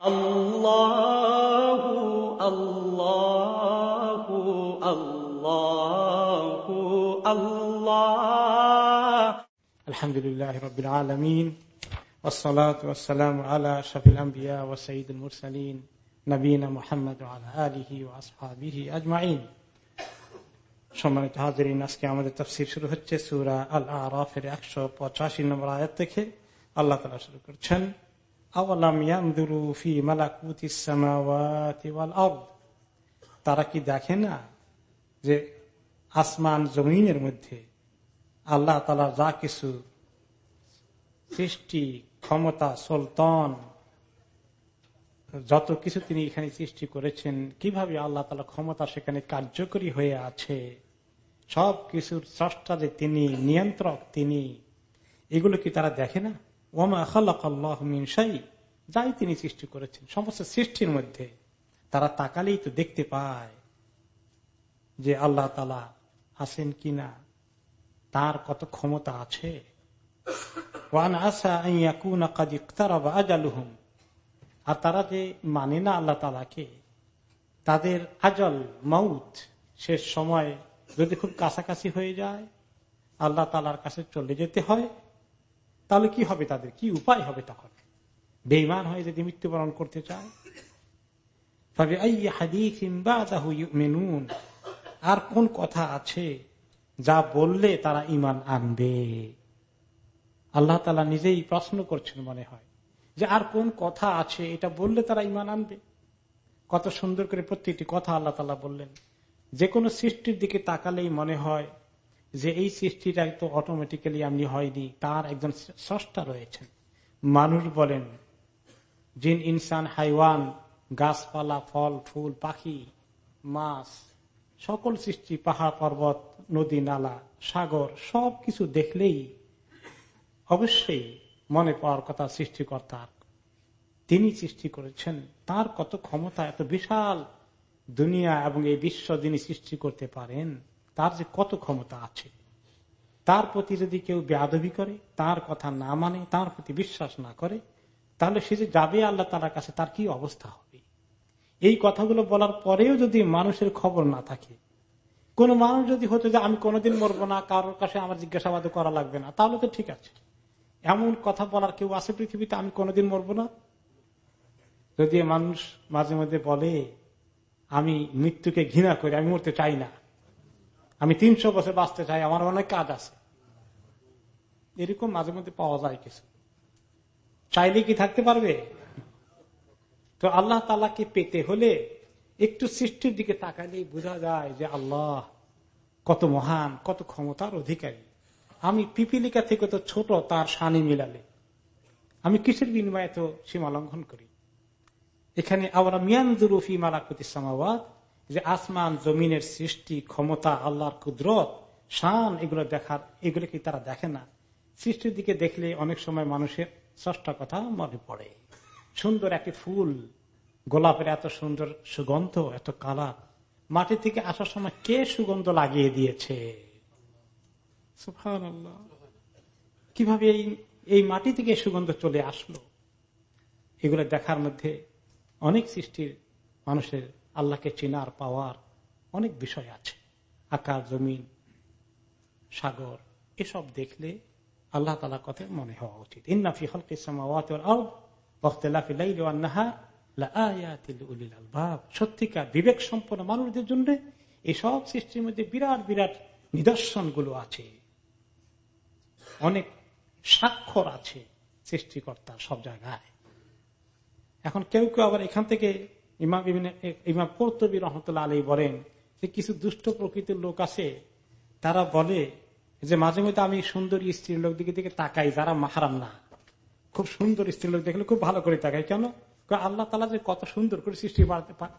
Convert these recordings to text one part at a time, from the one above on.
الله الله الله الله الحمد لله رب العالمين والصلاة والسلام على أشرف الأنبياء وسيد المرسلين نبينا محمد وعلى آله وأصحابه أجمعين সম্মানিত হাজিরিন আজকে আমাদের তফসির শুরু হচ্ছে সুরা আল আরাফের একশো পঁচাশি নম্বর আয়াত থেকে আল্লাহ তালা শুরু করছেন তারা কি দেখে না যে আসমান জমিনের মধ্যে আল্লাহ তালা যা কিছু সৃষ্টি, ক্ষমতা, সুলতান, যত কিছু তিনি এখানে সৃষ্টি করেছেন, কীভাবে আল্লাহ তালা ক্ষমতা সেখানে কার্যকরী হয়ে আছে সব কিছুর স্রষ্টা যে তিনি, নিয়ন্ত্রক তিনি, এগুলো কি তারা দেখে না? ওমা আখাল্লাহ যাই তিনি সৃষ্টি করেছেন, সমস্ত সৃষ্টির মধ্যে তারা তাকালেই তো দেখতে পায় যে আল্লাহ তালা আছেন কিনা, তার কত ক্ষমতা আছে। আর তারা যে মানে না আল্লাহ তালাকে তাদের আজল মাউথ শেষ সময় যদি খুব কাছাকাছি হয়ে যায়, আল্লাহ তালার কাছে চলে যেতে হয়। তাহলে কি হবে তাদের? কি উপায় হবে তখন? বেইমান হয়ে যদি মৃত্যুবরণ করতে চায়? তবে আর কোন কথা আছে যা বললে তারা ইমান আনবে? আল্লাহ তালা নিজেই প্রশ্ন করছেন মনে হয় যে আর কোন কথা আছে এটা বললে তারা ইমান আনবে? কত সুন্দর করে প্রত্যেকটি কথা আল্লাহ তালা বললেন। যে কোনো সৃষ্টির দিকে তাকালেই মনে হয় যে এই সৃষ্টিটা তো অটোমেটিক্যালি এমনি হয়নি, তার একজন স্রষ্টা রয়েছেন। মানুষ বলেন, জিন, ইনসান, হাইওয়ান, গাছপালা, ফল, ফুল, পাখি, মাছ, সকল সৃষ্টি, পাহাড়, পর্বত, নদী, নালা, সাগর সব কিছু দেখলেই অবশ্যই মনে পাওয়ার কথা সৃষ্টিকর্তার। তিনি সৃষ্টি করেছেন, তার কত ক্ষমতা, এত বিশাল দুনিয়া এবং এই বিশ্ব যিনি সৃষ্টি করতে পারেন তার যে কত ক্ষমতা আছে, তার প্রতি যদি কেউ বেআবি করে, তার কথা না মানে তার প্রতি বিশ্বাস না করে, তাহলে সে যে যাবে আল্লাহ তালার কাছে, তার কি অবস্থা হবে? এই কথাগুলো বলার পরেও যদি মানুষের খবর না থাকে, কোন মানুষ যদি হতো যে আমি কোনোদিন মরবো না, কারোর কাছে আমার জিজ্ঞাসাবাদ করা লাগবে না, তাহলে তো ঠিক আছে। এমন কথা বলার কেউ আছে পৃথিবীতে, আমি কোনোদিন মরবো না? যদি মানুষ মাঝে মধ্যে বলে, আমি মৃত্যুকে ঘৃণা করি, আমি মরতে চাই না আমি তিনশো বছর বাঁচতে চাই, আমার অনেক কাজ আছে। এরকম মাঝে মধ্যে পাওয়া যায় কিছু। চাইলে কি থাকতে পারবে? তো আল্লাহ তালাকে পেতে হলে একটু সৃষ্টির দিকে তাকালেই বোঝা যায় যে আল্লাহ কত মহান, কত ক্ষমতার অধিকারী। আমি পিপিলিকা থেকে তো ছোট, তার সানি মিলালে। আমি কিসের বিনিময়ে তো সীমা লঙ্ঘন করি? এখানে আমরা মিয়ানজুরুফি মালাকুতি সামাবাদ যে আসমান, জমিনের সৃষ্টি, ক্ষমতা, আল্লাহর কুদরত, শান, এগুলো দেখার, এগুলো কি তারা দেখে না? সৃষ্টির দিকে দেখলে অনেক সময় মানুষের ষষ্ঠা কথা মনে পড়ে। সুন্দর একটি ফুল, গোলাপের এত সুন্দর সুগন্ধ, এত কালা মাটি থেকে আসার সময় কে সুগন্ধ লাগিয়ে দিয়েছে? কীভাবে এই এই মাটি থেকে সুগন্ধ চলে আসলো? এগুলো দেখার মধ্যে অনেক সৃষ্টির মানুষের আল্লাহকে চেনার পাওয়ার অনেক বিষয় আছে। আকাশ জমিন, সাগর, এসব দেখলে আল্লাহ তালা কথা মনে হওয়া উচিত। ইন্নাফি হলকে সত্যিকার বিবেক সম্পন্ন মানুষদের জন্য এসব সৃষ্টির মধ্যে বিরাট বিরাট নিদর্শনগুলো আছে। অনেক স্বাক্ষর আছে সৃষ্টিকর্তা সব জায়গায়। এখন কেউ কেউ আবার এখান থেকে ইমাম ইমাম কর্তবী রহমতুল্লাহ আলী বলেন যে কিছু দুষ্ট প্রকৃতির লোক আছে, তারা বলে যে মাঝে মধ্যে আমি সুন্দর স্ত্রীর লোক দিকে দিকে তাকাই, যারা মাহারাম না। খুব সুন্দর স্ত্রীর লোক দেখলে খুব ভালো করে তাকাই। কেন? আল্লাহ তালা যে কত সুন্দর করে সৃষ্টি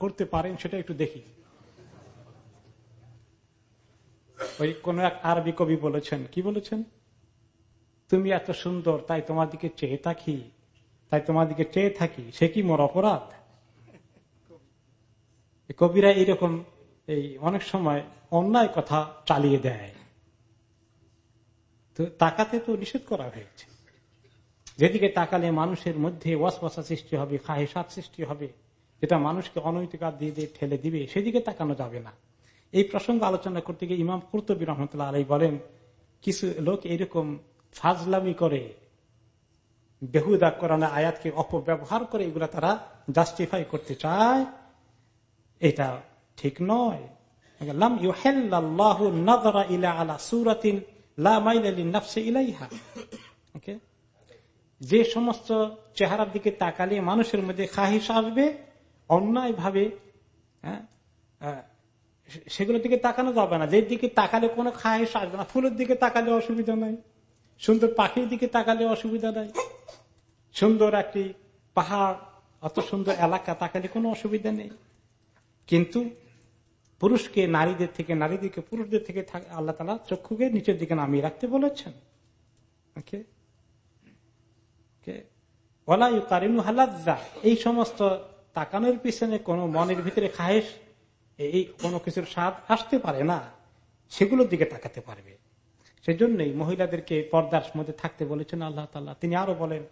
করতে পারেন, সেটা একটু দেখি। ওই কোন এক আরবি কবি বলেছেন, কি বলেছেন? তুমি এত সুন্দর, তাই তোমার দিকে চেয়ে থাকি, তাই তোমার দিকে চেয়ে থাকি, সে কি মোর অপরাধ? কবিরা এইরকম এই অনেক সময় অন্যায় কথা চালিয়ে দেয়। তো তাকাতে তো নিষেধ করা হয়েছে। যেদিকে তাকালে মানুষের মধ্যে ওয়াসওয়াসা সৃষ্টি হবে খাহেসাত সৃষ্টি হবে, যেটা মানুষকে অনৈতিকার দিয়ে দিয়ে ঠেলে দিবে, সেদিকে তাকানো যাবে না। এই প্রসঙ্গ আলোচনা করতে গিয়ে ইমাম কুর্তবী রহমতুল্লাহ আলাই বলেন, কিছু লোক এরকম ফাজলামি করে, বেহুদা করানো আয়াতকে অপব্যবহার করে এগুলা তারা জাস্টিফাই করতে চায় এটা ঠিক নয়। যে সমস্ত চেহারার দিকে তাকালে মানুষের মধ্যে খাহিস আসবে অন্যায় ভাবে হ্যাঁ, সেগুলোর দিকে তাকানো যাবে না। যে দিকে তাকালে কোনো খাহিস আসবে না। ফুলের দিকে তাকালে অসুবিধা নাই। সুন্দর পাখির দিকে তাকালে অসুবিধা নাই। সুন্দর একটি পাহাড় অত সুন্দর এলাকা তাকালে কোনো অসুবিধা নেই। কিন্তু পুরুষকে নারীদের থেকে, নারীদেরকে, পুরুষদের থেকে আল্লাহ তালা চক্ষুকে নিচের দিকে নামিয়ে রাখতে বলেছেন। এই সমস্ত তাকানোর পিছনে কোন মনের ভিতরে খায়েশ এই কোনো কিছুর স্বাদ আসতে পারে না। সেগুলোর দিকে তাকাতে পারবে। সেজন্যই মহিলাদেরকে পর্দার মধ্যে থাকতে বলেছেন আল্লাহ তাল্লাহ তিনি আরও বলেন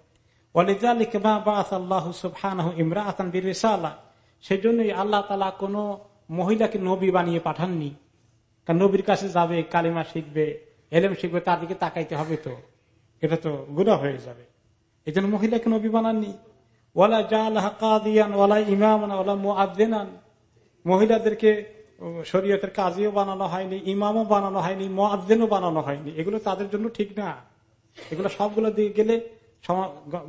সেজন্যই আল্লাহ তালা কোন মহিলাকে নবী বানিয়ে পাঠাননি। কারণ নবীর কাছে যাবে, কালিমা শিখবে, এলেম শিখবে, তার দিকে তাকাইতে হবে তো। এটা তো গুণা হয়ে যাবে। এই জন্য মহিলাকে নবী বানাননি। ওলা জাল ওলা ইমাম ওলা মুআদ্দিনান। মহিলাদেরকে শরীয়তের কাজেও বানানো হয়নি, ইমামও বানানো হয়নি মোয়াজ্জেনও বানানো হয়নি। এগুলো তাদের জন্য ঠিক না। এগুলো সবগুলো দিয়ে গেলে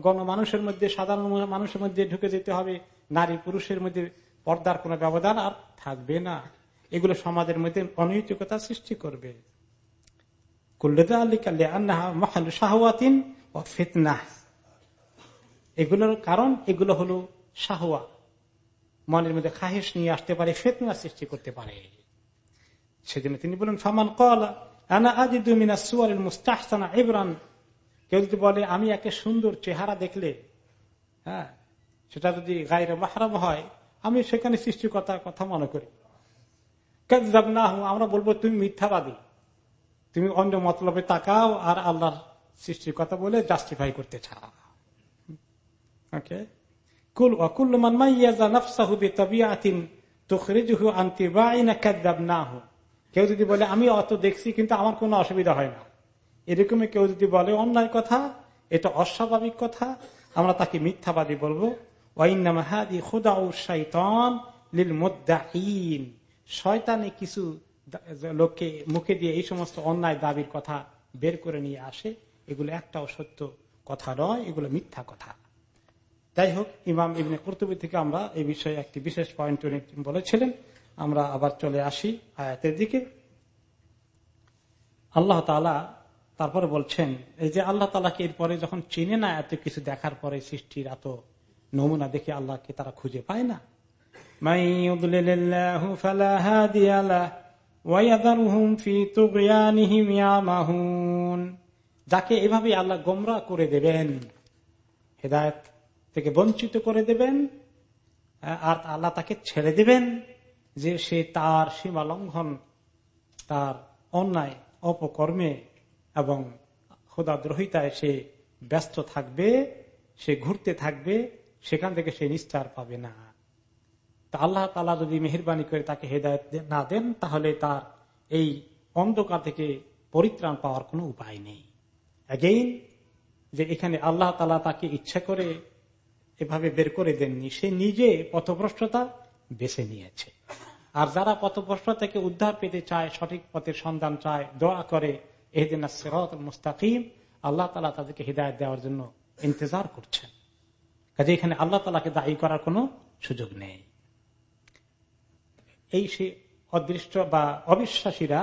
গণমানুষের মধ্যে, সাধারণ মানুষের মধ্যে ঢুকে যেতে হবে। নারী পুরুষের মধ্যে পর্দার কোন ব্যবধান আর থাকবে না। এগুলো সমাজের মধ্যে অনৈতিকতা সৃষ্টি করবে। এগুলোর কারণ, এগুলো হলো শাহওয়া। মনের মধ্যে খাহেস নিয়ে আসতে পারে, ফেতনা সৃষ্টি করতে পারে। সেজন্য তিনি বলেন, ফামান কলা আনা আজিদুমিনা সুয়ারের মুস্তাহসানা ইবরান। কেউ যদি বলে, আমি একে সুন্দর চেহারা দেখলে হ্যাঁ সেটা যদি গায়ের মাহারাম হয়, আমি সেখানে সৃষ্টিকর্তার কথা মনে করি। না আমরা বলব তুমি মিথ্যাবাদী। তুমি অন্য মতলবে তাকাও আর আল্লাহর সৃষ্টির কথা বলে জাস্টিফাই করতে চাও। ওকে কুল কেউ যদি বলে, আমি অত দেখছি, কিন্তু আমার কোনো অসুবিধা হয় না। এরকমই কেউ যদি বলে, অন্যায় কথা, এটা অস্বাভাবিক কথা, আমরা তাকে মিথ্যাবাদী বলব। শয়তানে কিছু লোককে মুখে দিয়ে এই সমস্ত অন্যায় দাবির কথা বের করে নিয়ে আসে, এগুলো একটাও সত্য কথা নয়, এগুলো মিথ্যা কথা। যাই হোক, ইমাম ইবনে কর্তব্য থেকে আমরা এই বিষয়ে একটি বিশেষ পয়েন্ট বলেছিলেন। আমরা আবার চলে আসি আয়াতের দিকে। আল্লাহ তালা তারপরে বলছেন, এই যে আল্লাহ তালাকে এরপরে যখন চিনে না এত কিছু দেখার পরে সৃষ্টির এত নমুনা দেখে আল্লাহকে তারা খুঁজে পায় না। যাকে এভাবে আল্লাহ গোমরা করে দেবেন, হেদায়ত থেকে বঞ্চিত করে দেবেন, আর আল্লাহ তাকে ছেড়ে দেবেন যে সে তার সীমা লঙ্ঘন, তার অন্যায়, অপকর্মে এবং খোদাদ্রোহিতায় সে ব্যস্ত থাকবে, সে ঘুরতে থাকবে সেখান থেকে সে নিস্তার পাবে না। তা আল্লাহ তালা যদি মেহরবানি করে তাকে হেদায়ত না দেন, তাহলে তার এই অন্ধকার থেকে পরিত্রাণ পাওয়ার কোনো উপায় নেই। অ্যাগেইন যে এখানে আল্লাহ তালা তাকে ইচ্ছা করে এভাবে বের করে দেননি, সে নিজে পথভ্রষ্টতা বেছে নিয়েছে। আর যারা পথভ্রষ্ট থেকে উদ্ধার পেতে চায়, সঠিক পথের সন্ধান চায়, দোয়া করে এদিন মুস্তাকিম, আল্লাহ তালা তাদেরকে হৃদায়ত দেওয়ার জন্য ইন্তজার করছেন। কাজে এখানে আল্লাহ তালাকে দায়ী করার কোন সুযোগ নেই। এই সে অদৃষ্ট বা অবিশ্বাসীরা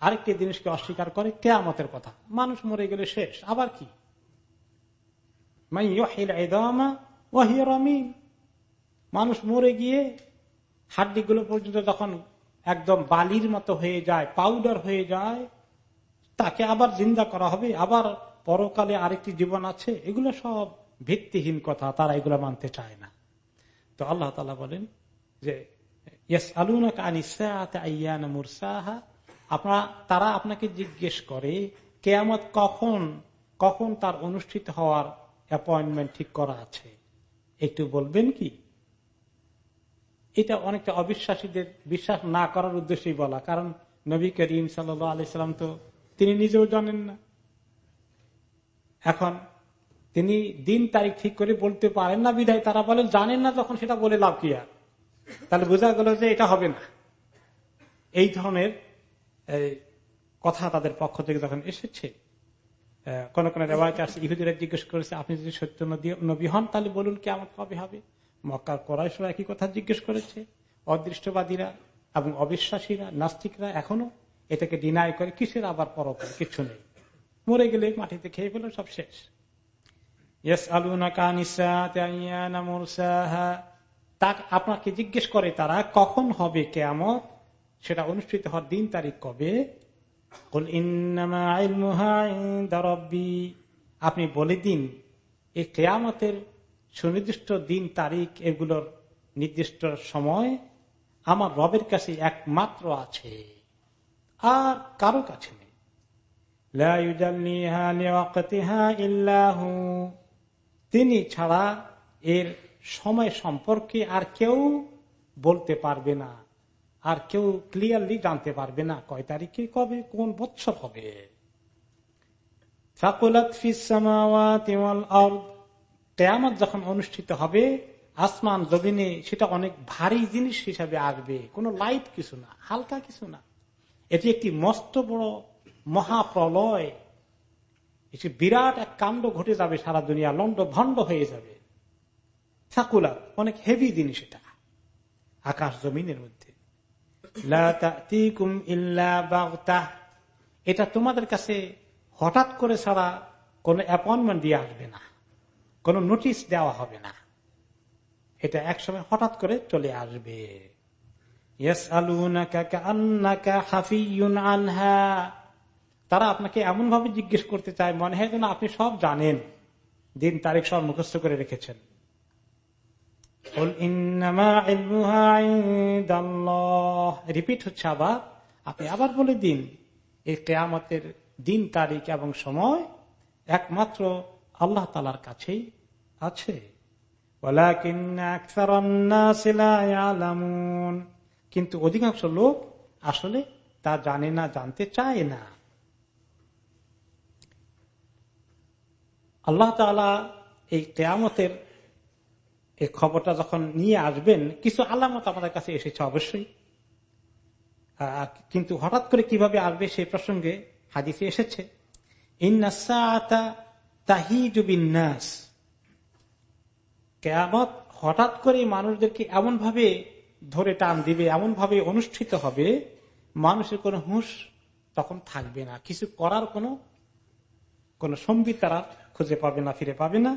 আরেকটি জিনিসকে অস্বীকার করে কেয়ামতের কথা। মানুষ মরে গেলে শেষ, আবার কি? মানুষ মরে গিয়ে হাড্ডিগুলো পর্যন্ত যখন একদম বালির মতো হয়ে যায়, পাউডার হয়ে যায়, তাকে আবার জিন্দা করা হবে, আবার পরকালে আরেকটি জীবন আছে, এগুলো সব ভিত্তিহীন কথা তারা এগুলো মানতে চায় না। তো আল্লাহ তালা বলেন যে তারা আপনাকে জিজ্ঞেস করে, কেয়ামত কখন কখন তার অনুষ্ঠিত হওয়ার অ্যাপয়েন্টমেন্ট ঠিক করা আছে? একটু বলবেন কি? এটা অনেকটা অবিশ্বাসীদের, বিশ্বাস না করার উদ্দেশ্যেই বলা। কারণ নবী করিম সাল্লাম তো তিনি নিজেও জানেন না। এখন তিনি দিন তারিখ ঠিক করে বলতে পারেন না বিধায়। তারা বলেন, জানেন না তখন সেটা বলে লাভ কি আর? তাহলে বোঝা গেল যে এটা হবে না। এই ধরনের কথা তাদের পক্ষ থেকে যখন এসেছে কোন কোন ইহুদিরা জিজ্ঞেস করেছে, আপনি যদি সত্য নবী হন, তাহলে বলুন কি আমার কবে হবে? মক্কার করাইশরা একই কথা জিজ্ঞেস করেছে। অদৃষ্টবাদীরা এবং অবিশ্বাসীরা, নাস্তিকরা এখনও এটাকে ডিনাই করে, কিসের আবার পরকাল কিছু নেই। মরে গেলে মাটিতে খেয়ে ফেলো সব শেষ। আপনাকে জিজ্ঞেস করে তারা, কখন হবে কেমত সেটা অনুষ্ঠিত হওয়ার দিন তারিখ কবে? আপনি বলে দিন এই কেয়ামতের সুনির্দিষ্ট দিন তারিখ, এগুলোর নির্দিষ্ট সময় আমার রবের কাছে একমাত্র আছে, আর কারও কাছে নেই। তিনি ছাড়া এর সময় সম্পর্কে আর কেউ বলতে পারবে না। আর কেউ ক্লিয়ারলি জানতে পারবে না কয় তারিখে, কবে, কোন বৎসর হবে। যখন অনুষ্ঠিত হবে, আসমান জমিনে সেটা অনেক ভারী জিনিস হিসাবে আসবে। কোন লাইট কিছু না, হালকা কিছু না। এটি একটি মস্ত বড় মহাপ্রলয়। এটি বিরাট এক কাণ্ড ঘটে যাবে সারা দুনিয়া লন্ড ভণ্ড হয়ে যাবে। সাকুলা অনেক হেভি জিনিস এটা আকাশ জমিনের মধ্যে। এটা তোমাদের কাছে হঠাৎ করে ছাড়া কোন অ্যাপয়েন্টমেন্ট দিয়ে আসবে না। কোন নোটিশ দেওয়া হবে না। এটা একসময় হঠাৎ করে চলে আসবে। তারা আপনাকে এমন ভাবে জিজ্ঞেস করতে চায়, মনে হয় যেন আপনি সব জানেন। দিন তারিখ সব মুখস্থ করে রেখেছেন। রিপিট হচ্ছে আবার। আপনি আবার বলে দিন এই কেয়ামতের দিন, তারিখ এবং সময় একমাত্র আল্লাহ তালার কাছেই আছে। কিন্তু অধিকাংশ লোক আসলে তা জানে না, জানতে চায় না। আল্লাহ তালা এই কেয়ামতের এই খবরটা যখন নিয়ে আসবেন, কিছু আলামত আমাদের কাছে এসেছে অবশ্যই। কিন্তু হঠাৎ করে কীভাবে আসবে সেই প্রসঙ্গে হাদিসে এসেছে কেয়ামত হঠাৎ করে মানুষদেরকে এমন ভাবে ধরে টান দিবে এমন ভাবে অনুষ্ঠিত হবে, মানুষের কোনো হুঁশ তখন থাকবে না। কিছু করার কোনো, কোন সম্বিত তারা খুঁজে পাবে না, ফিরে পাবে না।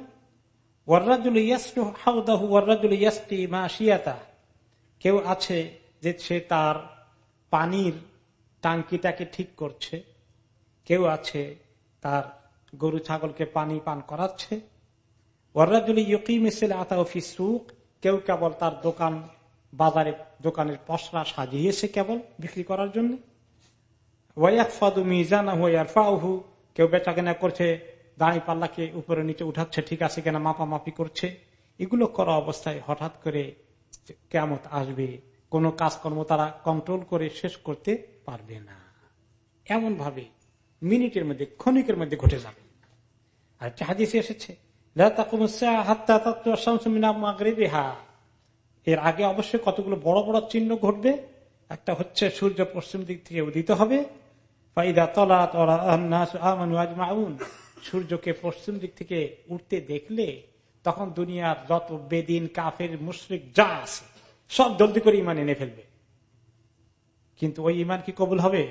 কেউ আছে যে সে তার পানির টাঙ্কিটাকে ঠিক করছে। কেউ আছে তার গরু ছাগলকে পানি পান করাচ্ছে। কেউ কেবল তার দোকান, বাজারে, দোকানের পশরা সাজিয়েছে কেবল বিক্রি করার জন্য। কেউ বেচা কেনা করছে দাঁড়ি পাল্লাকে উপরে নিচে উঠাচ্ছে, ঠিক আছে কেনা মাপামাপি করছে। এগুলো করা অবস্থায় হঠাৎ করে কেমত আসবে। কোন কাজকর্ম তারা কন্ট্রোল করে শেষ করতে পারবে না। এমন ভাবে মিনিটের মধ্যে, ক্ষণিকের মধ্যে ঘটে যাবে। আর চাহাদিসে এসেছে এর আগে অবশ্যই কতগুলো বড় বড় চিহ্ন ঘটবে। একটা হচ্ছে, সূর্য পশ্চিম দিক থেকে উদিত হবে। সূর্যকে পশ্চিম দিক থেকে উঠতে দেখলে তখন দুনিয়ার যত বেদিন, কাফের, মুশ্রিক, যা আছে, সব জলদি করে ইমান এনে ফেলবে। কিন্তু ওই ইমান কি কবুল হবে?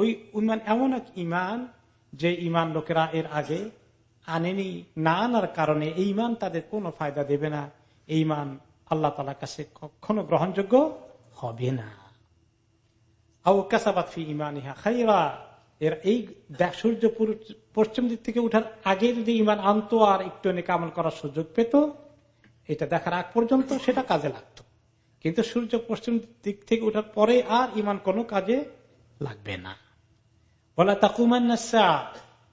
ওই ইমান এমন এক ইমান যে ইমান লোকেরা এর আগে আনেনি, না আনার কারণে এই ইমান তাদের কোনো ফায়দা দেবে না। এই ইমান আল্লাহ তালার কাছে কখনো গ্রহণযোগ্য হবে না। এর এই সূর্য পশ্চিম দিক থেকে উঠার আগে যদি ইমান আনতো আর একটু এনে কামল করার সুযোগ পেত, এটা দেখার আগ পর্যন্ত সেটা কাজে লাগতো। কিন্তু সূর্য পশ্চিম দিক থেকে উঠার পরে আর ইমান কোনো কাজে লাগবে না। বলা তাকুমান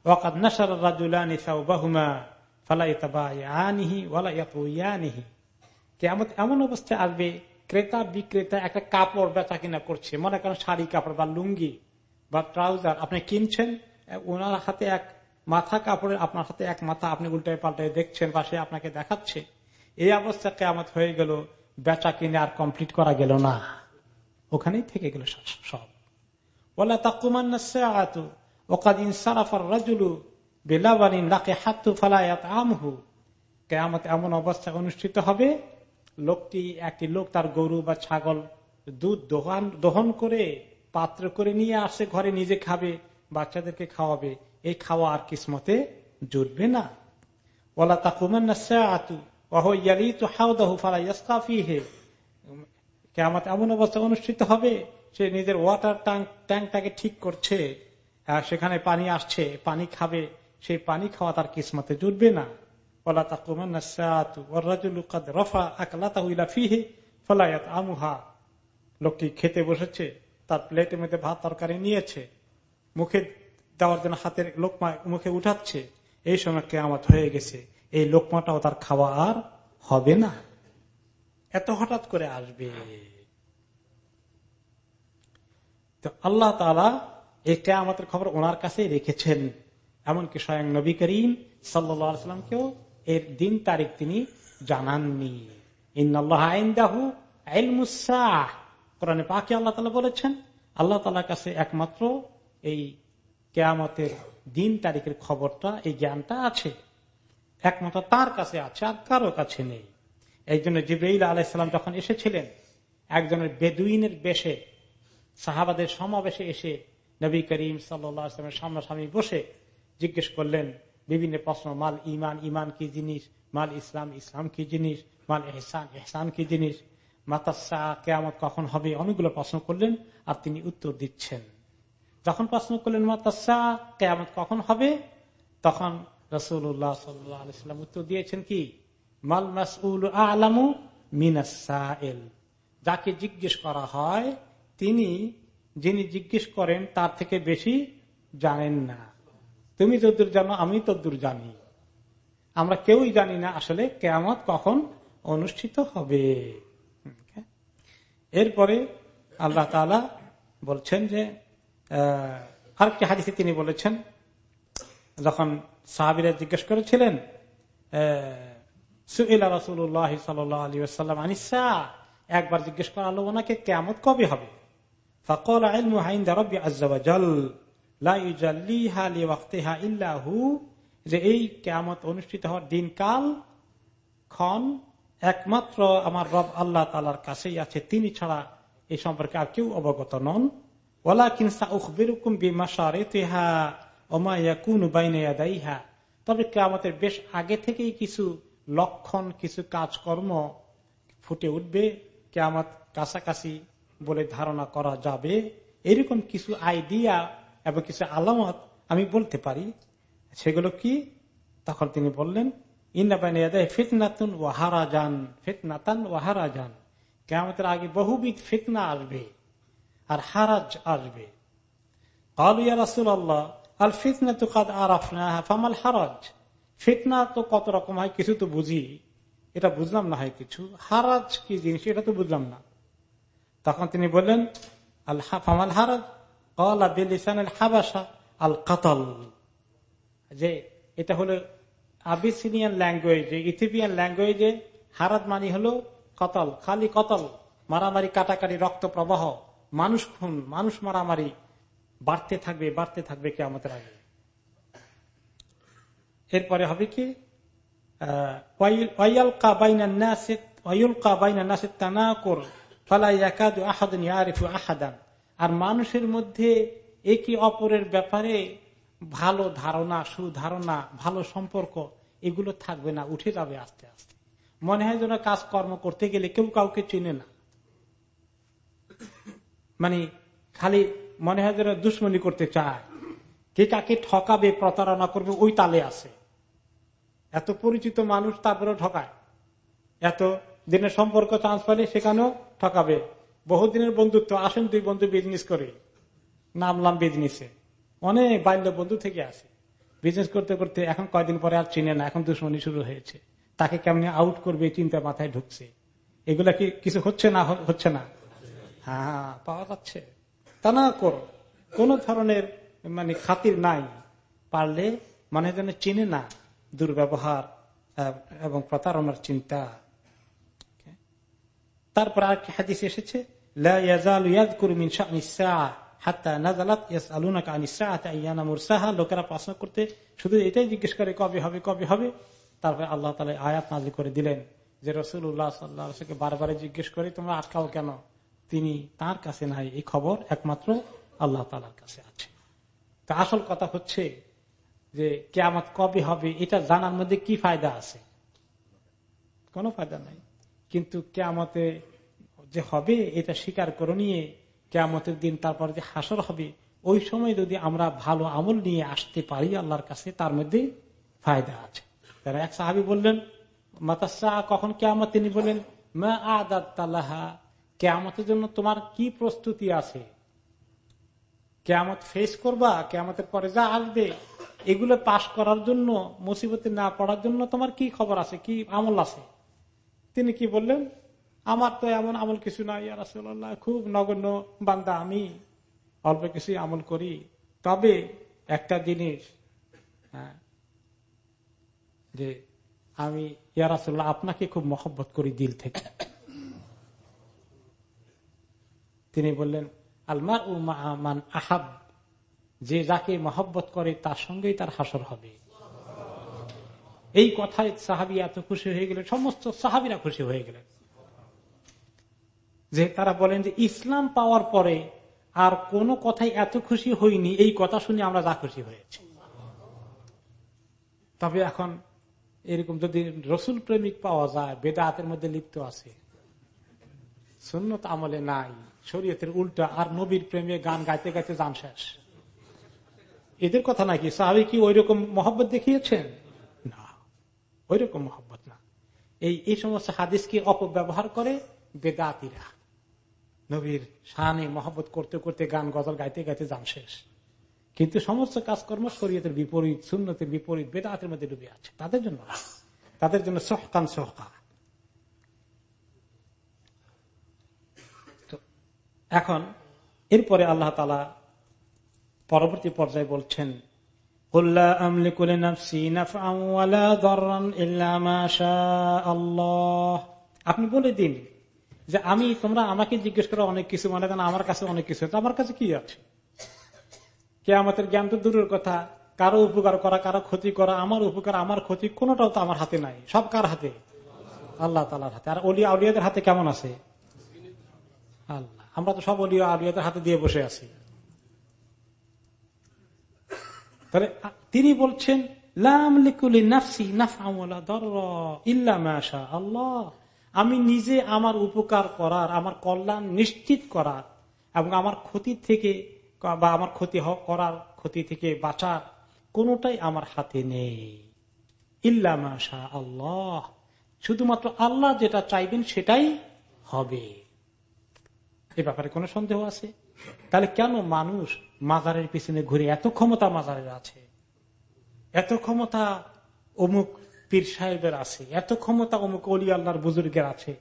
ওয়াকাদ নাসার রাজুলানি সাউবাহুমা ফালাইতাবায়ানিহি ওয়ালা ইয়াতুয়ানিহি কেমন এমন অবস্থায় আসবে ক্রেতা বিক্রেতা একটা কাপড় বেচা কিনা করছে। মনে করেন শাড়ি, কাপড় বা লুঙ্গি বা ট্রাউজার আপনি কিনছেন ওনার হাতে এক মাথা কাপড়ের, আপনার হাতে এক মাথা আপনি উল্টায় পাল্টায় দেখছেন বা সে আপনাকে দেখাচ্ছে। এই অবস্থা কেমন হয়ে গেল, বেচা কিনে আর কমপ্লিট করা গেল না। ওখানেই থেকে গেল সব। বলে তাকুমান ওকাদ ইনসারাফার রাজুলু বেলাবানিন লাকে হাতু ফালায়াত আমহু কেমন এমন অবস্থা অনুষ্ঠিত হবে লোকটি একটি লোক তার গরু বা ছাগল দুধ দোহান, দহন করে, পাত্র করে নিয়ে আসে, ঘরে নিজে খাবে, বাচ্চাদেরকে খাওয়াবে। এই খাওয়া আর কিসমতে জুটবে না। ওলা তাকুমান কেমন এমন অবস্থা অনুষ্ঠিত হবে, সে নিজের ওয়াটার ট্যাঙ্ক, ট্যাঙ্কটাকে ঠিক করছে সেখানে পানি আসছে, পানি খাবে, সেই পানি খাওয়া তার কিসমতে জুটবে না। লোকটি খেতে বসেছে, তার প্লেটের মধ্যে ভাত তরকারি নিয়েছে। মুখে দেওয়ার জন্য হাতের লোকমা মুখে উঠাচ্ছে। এই সময় কেয়ামত হয়ে গেছে, এই লোকমাটাও তার খাওয়া আর হবে না। এত হঠাৎ করে আসবে। তো আল্লাহ তালা এই কেয়ামতের খবর ওনার কাছে রেখেছেন। এমনকি স্বয়ং নবী করিম সাল্লামকেও এর দিন তারিখ তিনি জানাননি। আইন্দাহু আইলমুসাহ কোরআনে পাকে আল্লাহ তালা বলেছেন, আল্লাহ তালার কাছে একমাত্র এই কেয়ামতের দিন তারিখের খবরটা, এই জ্ঞানটা আছে। একমাত্র তার কাছে আছে, আর কারও কাছে নেই। এই জন্য জিব্রাইল আলাইসাল্লাম যখন এসেছিলেন, একজনের বেদুইনের বেশে, সাহাবাদের সমাবেশে এসে নবী করিম সাল্লামের সামনাসামনি বসে জিজ্ঞেস করলেন বিভিন্ন প্রশ্ন, মাল ইমান ইমান কি জিনিস? মাল ইসলাম ইসলাম কি জিনিস? মাল এহসান এহসান কি জিনিস? মাতাসা কেয়ামত কখন হবে? অনেকগুলো প্রশ্ন করলেন আর তিনি উত্তর দিচ্ছেন। যখন প্রশ্ন করলেন মাতাসা কেয়ামত কখন হবে? তখন রসুল্লাহ সাল্লাম উত্তর দিয়েছেন কি? মাল মাসউল আলামু মিনাসাইল যাকে জিজ্ঞেস করা হয়, তিনি যিনি জিজ্ঞেস করেন তার থেকে বেশি জানেন না। তুমি যদ্দূর জানো, আমি তদ্দূর জানি। আমরা কেউই জানি না আসলে কেয়ামত কখন অনুষ্ঠিত হবে। এরপরে আল্লাহ তালা বলছেন যে আরেকটি হাদিসে তিনি বলেছেন, যখন সাহাবিরা জিজ্ঞেস করেছিলেন একবার জিজ্ঞেস করা আলো ওনাকে কেমত কবে হবে? আজ্জাল যে এই কেমত অনুষ্ঠিত হওয়ার দিন কাল ক্ষণ একমাত্র আমার রব আল্লাহ তালার কাছেই আছে। তিনি ছাড়া এই সম্পর্কে আর কেউ অবগত নন। ওলা কিনসা উখবিরুকুম বিমাসারে তেহা ওমায়াকুন বাইনাইহা তবে কেমতের বেশ আগে থেকেই কিছু লক্ষণ, কিছু কাজকর্ম ফুটে উঠবে। কেমত কাছাকাছি বলে ধারণা করা যাবে। এরকম কিছু আইডিয়া এবং কিছু আলামত আমি বলতে পারি, সেগুলো কি? তখন তিনি বললেন ফিতনাতুন আগে বহুবিধ আসবে আর হারাজ আসবে। আল্লাহ আল ফিতনা তো হারাজ। তো কত রকম হয়, কিছু তো বুঝি। এটা বুঝলাম না হয় কিছু। হারাজ কি জিনিস? এটা তো বুঝলাম না। তখন তিনি বললেন, আল ফামাল হারাজ হাবাসা আল কাতল যে এটা হলো আবিসিনিয়ান ল্যাঙ্গুয়েজে, ইথিপিয়ান ল্যাঙ্গুয়েজে হারাত মানি হলো কতল, খালি কতল, মারামারি, কাটাকাটি, রক্ত প্রবাহ, মানুষ খুন, মানুষ মারামারি, বাড়তে থাকবে বাড়তে থাকবে কে আমাদের আগে। এরপরে হবে কি? আর মানুষের মধ্যে একে অপরের ব্যাপারে ভালো ধারণা, সুধারণা, ভালো সম্পর্ক, এগুলো থাকবে না, উঠে যাবে আস্তে আস্তে। মনে হয় যেন কাজকর্ম করতে গেলে কেউ কাউকে চিনে না। মানে খালি মনে হয় যেন দুশ্মনী করতে চায়। কে কাকে ঠকাবে, প্রতারণা করবে, ওই তালে আছে। এত পরিচিত মানুষ তারপরে ঠকায়। এত দিনের সম্পর্ক চান্স পালে সেখানেও ঠকাবে। বহুদিনের বন্ধুত্ব, আসেন দুই বন্ধু বিজনেস করে। নামলাম বিজনেসে অনেক বাল্য বন্ধু থেকে আসে। বিজনেস করতে করতে এখন কয়দিন পরে আর চিনে না, এখন দুশ্মনী শুরু হয়েছে। তাকে কেমনি আউট করবে, চিন্তা মাথায় ঢুকছে। এগুলা কি কিছু হচ্ছে না হচ্ছে না? হ্যাঁ পাওয়া যাচ্ছে। তা না করো। কোন ধরনের মানে খাতির নাই। পারলে মানে যেন চিনে না। দুর্ব্যবহার এবং প্রতারণার চিন্তা। তারপর আর কি হাদিস এসেছে লোকেরা প্রশ্ন করতে শুধু এটাই জিজ্ঞেস করে, কবে হবে কবে হবে? তারপরে আল্লাহ তালা আয়াত নাজিল করে দিলেন, যে জিজ্ঞেস করে, তোমরা আটকাও কেন? তিনি তার কাছে নাই, এই খবর একমাত্র আল্লাহ তালার কাছে আছে। তা আসল কথা হচ্ছে যে, কেয়ামত কবে হবে এটা জানার মধ্যে কি ফায়দা আছে? কোনো ফায়দা নাই। কিন্তু কেয়ামতে যে হবে, এটা স্বীকার করে নিয়ে কেয়ামতের দিন তারপর যে হাসর হবে, ওই সময় যদি আমরা ভালো আমল নিয়ে আসতে পারি আল্লাহর কাছে, তার মধ্যে ফায়দা আছে। তারা এক সাহাবি বললেন, মাতাসা, কখন কেয়ামত? তিনি বললেন, মা আদাত তালাহা কেয়ামতের জন্য তোমার কি প্রস্তুতি আছে? কেয়ামত ফেস করবা, কেয়ামতের পরে যা আসবে, এগুলো পাশ করার জন্য, মুসিবতে না পড়ার জন্য তোমার কি খবর আছে, কি আমল আছে? তিনি কি বললেন? আমার তো এমন আমল কিছু নাই রাসুল্লাহ খুব নগণ্য বান্দা আমি। অল্প কিছুই আমল করি। তবে একটা জিনিস হ্যাঁ, যে আমি ইয়ারাসুল্লাহ আপনাকে খুব মহব্বত করি দিল থেকে। তিনি বললেন আলমার মান আহাব যে যাকে মহব্বত করে তার সঙ্গেই তার হাসর হবে। এই কথায় সাহাবি এত খুশি হয়ে গেলেন, সমস্ত সাহাবিরা খুশি হয়ে গেলেন। যে তারা বলেন যে, ইসলাম পাওয়ার পরে আর কোন কথাই এত খুশি হইনি, এই কথা শুনে আমরা যা খুশি হয়েছি। তবে এখন এরকম যদি রসুল প্রেমিক পাওয়া যায়, বেদাতের মধ্যে লিপ্ত আছে। সুন্নত আমলে নাই, শরীয়তের উল্টা আর নবীর প্রেমে গান গাইতে গাইতে যান শেষ। এদের কথা নাকি সাহাবি কি ওই রকম মহব্বত দেখিয়েছেন? ওই রকম মহব্বত না। এই এই সমস্ত হাদিসকে অপব্যবহার করে বেদাতিরা। নবীর শানে মহব্বত করতে করতে গান গজল গাইতে গাইতে যান শেষ। কিন্তু সমস্ত কাজকর্ম শরীয়তের বিপরীত শূন্যতের বিপরীত, বেদাতের মধ্যে ডুবে আছে। তাদের জন্য তাদের জন্য সহকান সহকা। এখন, এরপরে আল্লাহ তালা পরবর্তী পর্যায়ে বলছেন আপনি বলে দিন যে আমি তোমরা আমাকে জিজ্ঞেস করো, অনেক কিছু মনে করেন আমার কাছে অনেক কিছু। আমার কাছে কি আছে? কে আমাদের জ্ঞান তো দূরের কথা। কারও উপকার করা, কারও ক্ষতি করা, আমার উপকার, আমার ক্ষতি কোনটাও তো আমার হাতে নাই। সব কার হাতে? আল্লাহ তালার হাতে। আর অলিয়া আউলিয়াদের হাতে কেমন আছে? আল্লাহ। আমরা তো সব অলিয়া আউলিয়াদের হাতে দিয়ে বসে আছি। তাহলে তিনি বলছেন আল্লাহ। আমি নিজে আমার উপকার করার, আমার কল্যাণ নিশ্চিত করার এবং আমার ক্ষতি থেকে, বা আমার ক্ষতি করার, ক্ষতি থেকে বাঁচার কোনটাই আমার হাতে নেই। ইল্লা ইল্লামাশা আল্লাহ। শুধুমাত্র আল্লাহ যেটা চাইবেন সেটাই হবে। এ ব্যাপারে কোনো সন্দেহ আছে? তাহলে কেন মানুষ মাজারের পিছনে ঘুরে এত ক্ষমতা মাজারের আছে? এত ক্ষমতা অমুক পীর সাহেবের আছে? এত ক্ষমতা অমুক অলি আল্লাহর বুজুর্গের আছে?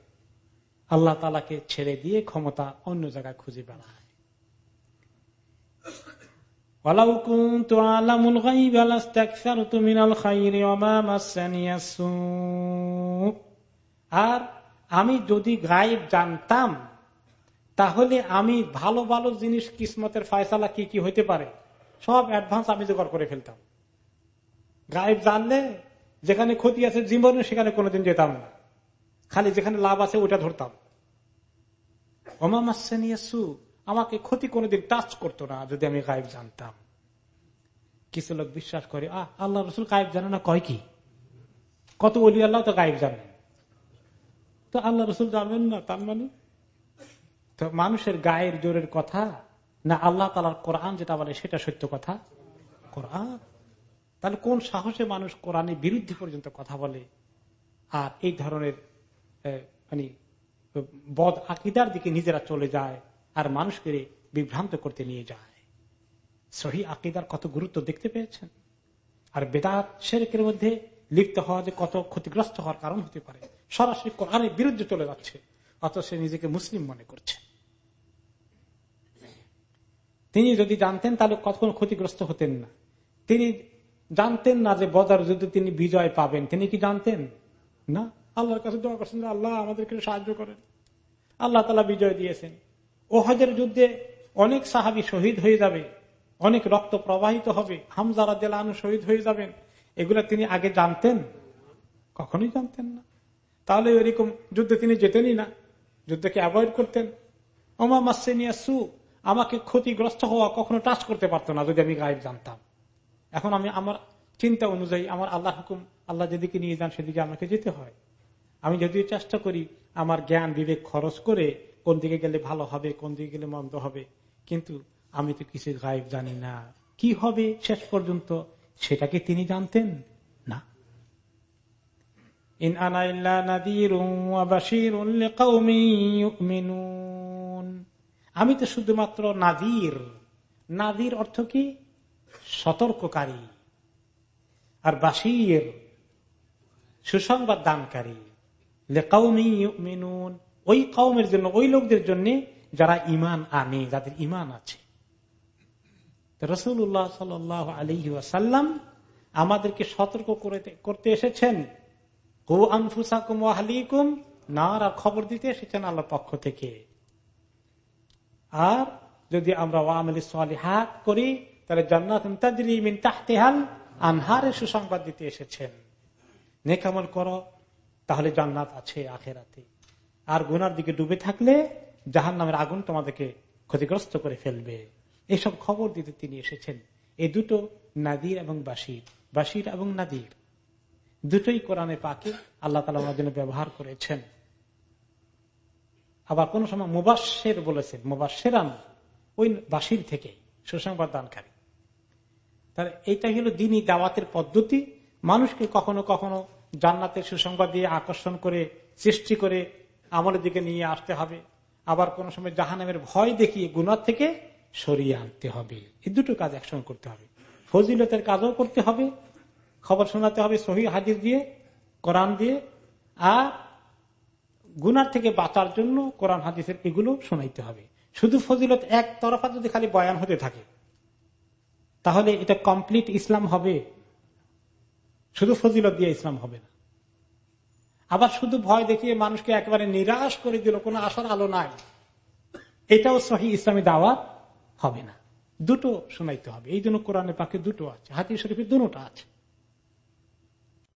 আল্লাহ তালাকে ছেড়ে দিয়ে ক্ষমতা অন্য জায়গায় খুঁজে বেড়ায়। আর আমি যদি গায়েব জানতাম তাহলে আমি ভালো ভালো জিনিস কিসমতের ফায়সালা কি কি হইতে পারে? সব অ্যাডভান্স আমি জোগাড় করে ফেলতাম। গায়েব জানলে যেখানে ক্ষতি আছে জীবনে সেখানে কোনোদিন যেতাম না। খালি যেখানে লাভ আছে ওটা ধরতাম। আমাকে ক্ষতি কোনোদিন টাচ করতো না যদি আমি গায়েব জানতাম। কিছু লোক বিশ্বাস করে, আহ আল্লাহ রসুল গায়েব জানে না, কয় কি? কত বলি আল্লাহ তো গায়েব জানেন তো আল্লাহ রসুল জানবেন না, তার মানে? তো মানুষের গায়ের জোরের কথা না আল্লাহ তালার কোরআন যেটা বলে সেটা সত্য কথা? কোরআন? তাহলে কোন সাহসে মানুষ কোরআনের বিরুদ্ধে পর্যন্ত কথা বলে? আর এই ধরনের মানে বদ আকিদার দিকে নিজেরা চলে যায় আর মানুষকে বিভ্রান্ত করতে নিয়ে যায়। সহি আকিদার কত গুরুত্ব দেখতে পেয়েছেন? আর বেদাত শেরেকের মধ্যে লিপ্ত হওয়া যে কত ক্ষতিগ্রস্ত হওয়ার কারণ হতে পারে, সরাসরি কোরআনের বিরুদ্ধে চলে যাচ্ছে অত সে নিজেকে মুসলিম মনে করছে। তিনি যদি জানতেন, তাহলে কতক্ষণ ক্ষতিগ্রস্ত হতেন না। তিনি জানতেন না যে বদার যুদ্ধে তিনি বিজয় পাবেন। তিনি কি জানতেন? না। আল্লাহর কাছে দোয়া করছেন আল্লাহ আমাদেরকে সাহায্য করেন। আল্লাহ তালা বিজয় দিয়েছেন। ও হজের যুদ্ধে অনেক সাহাবি শহীদ হয়ে যাবে। অনেক রক্ত প্রবাহিত হবে। হামজারা জেলানু শহীদ হয়ে যাবেন। এগুলা তিনি আগে জানতেন? কখনোই জানতেন না। তাহলে এরকম যুদ্ধে তিনি যেতেনই না। যুদ্ধকে অ্যাভয়েড করতেন। ওমা মাসেনিয়া সু আমাকে ক্ষতিগ্রস্ত হওয়া কখনো টাচ করতে পারতো না, যদি আমি গায়েব জানতাম। এখন আমি আমার চিন্তা অনুযায়ী আমার আল্লাহ হুকুম, আল্লাহ যেদিকে নিয়ে যান সেদিকে আমাকে যেতে হয়। আমি যদি চেষ্টা করি আমার জ্ঞান, বিবেক খরচ করে কোন দিকে গেলে ভালো হবে, কোন দিকে গেলে মন্দ হবে, কিন্তু আমি তো কিছু গায়েব জানি না। কি হবে শেষ পর্যন্ত সেটাকে তিনি জানতেন? না। ইন আমি তো শুধুমাত্র নাদির। নাদির অর্থ কি? সতর্ককারী। আর বাসির সুসংবাদ দানকারী। ওই কৌমের জন্য, ওই লোকদের জন্য যারা ইমান আনে, যাদের ইমান আছে। রসুল্লাহ সাল আলী ওয়াসাল্লাম আমাদেরকে সতর্ক করতে এসেছেন। কো আনফুসাকুম ওয়াহালিকুম না খবর দিতে এসেছেন আল্লাহ পক্ষ থেকে। আর যদি আমরা ওয়ামলি হাত করি, তাহলে জান্নাত আনহারে সুসংবাদ দিতে এসেছেন। নেকামল করো, তাহলে জান্নাত আছে আখেরাতে। আর গুনার দিকে ডুবে থাকলে জাহান নামের আগুন তোমাদেরকে ক্ষতিগ্রস্ত করে ফেলবে। এসব খবর দিতে তিনি এসেছেন। এই দুটো নাদির এবং বাসির বাসির এবং নাদির। দুটোই কোরআনে পাকে আল্লাহ তালা জন্য ব্যবহার করেছেন। আবার কোন সময় মুবাসের বলেছেন মুবাসেরান ওই বাসির থেকে সুসংবাদ দানকারী তাহলে এইটাই হলো দিনই দাওয়াতের পদ্ধতি। মানুষকে কখনো কখনো জান্নাতের সুসংবাদ দিয়ে আকর্ষণ করে, সৃষ্টি করে আমলের দিকে নিয়ে আসতে হবে। আবার কোন সময় জাহানামের ভয় দেখিয়ে গুণার থেকে সরিয়ে আনতে হবে। এই দুটো কাজ একসঙ্গে করতে হবে। ফজিলতের কাজও করতে হবে, খবর শোনাতে হবে, সহি হাজির দিয়ে, কোরআন দিয়ে, আর গুনার থেকে বাঁচার জন্য কোরআন হাদিসের এগুলো শোনাইতে হবে। শুধু ফজিলত এক তরফা যদি খালি বয়ান হতে থাকে, তাহলে এটা কমপ্লিট ইসলাম হবে। শুধু ফজিলত দিয়ে ইসলাম হবে না। আবার শুধু ভয় দেখিয়ে মানুষকে একেবারে নিরাশ করে দিল, কোনো আশার আলো নাই। এটাও সহি ইসলামী দাওয়াত হবে না। দুটো শোনাইতে হবে। এই জন্য কোরআনের পাখি দুটো আছে হাতি শরীফের দুটা আছে।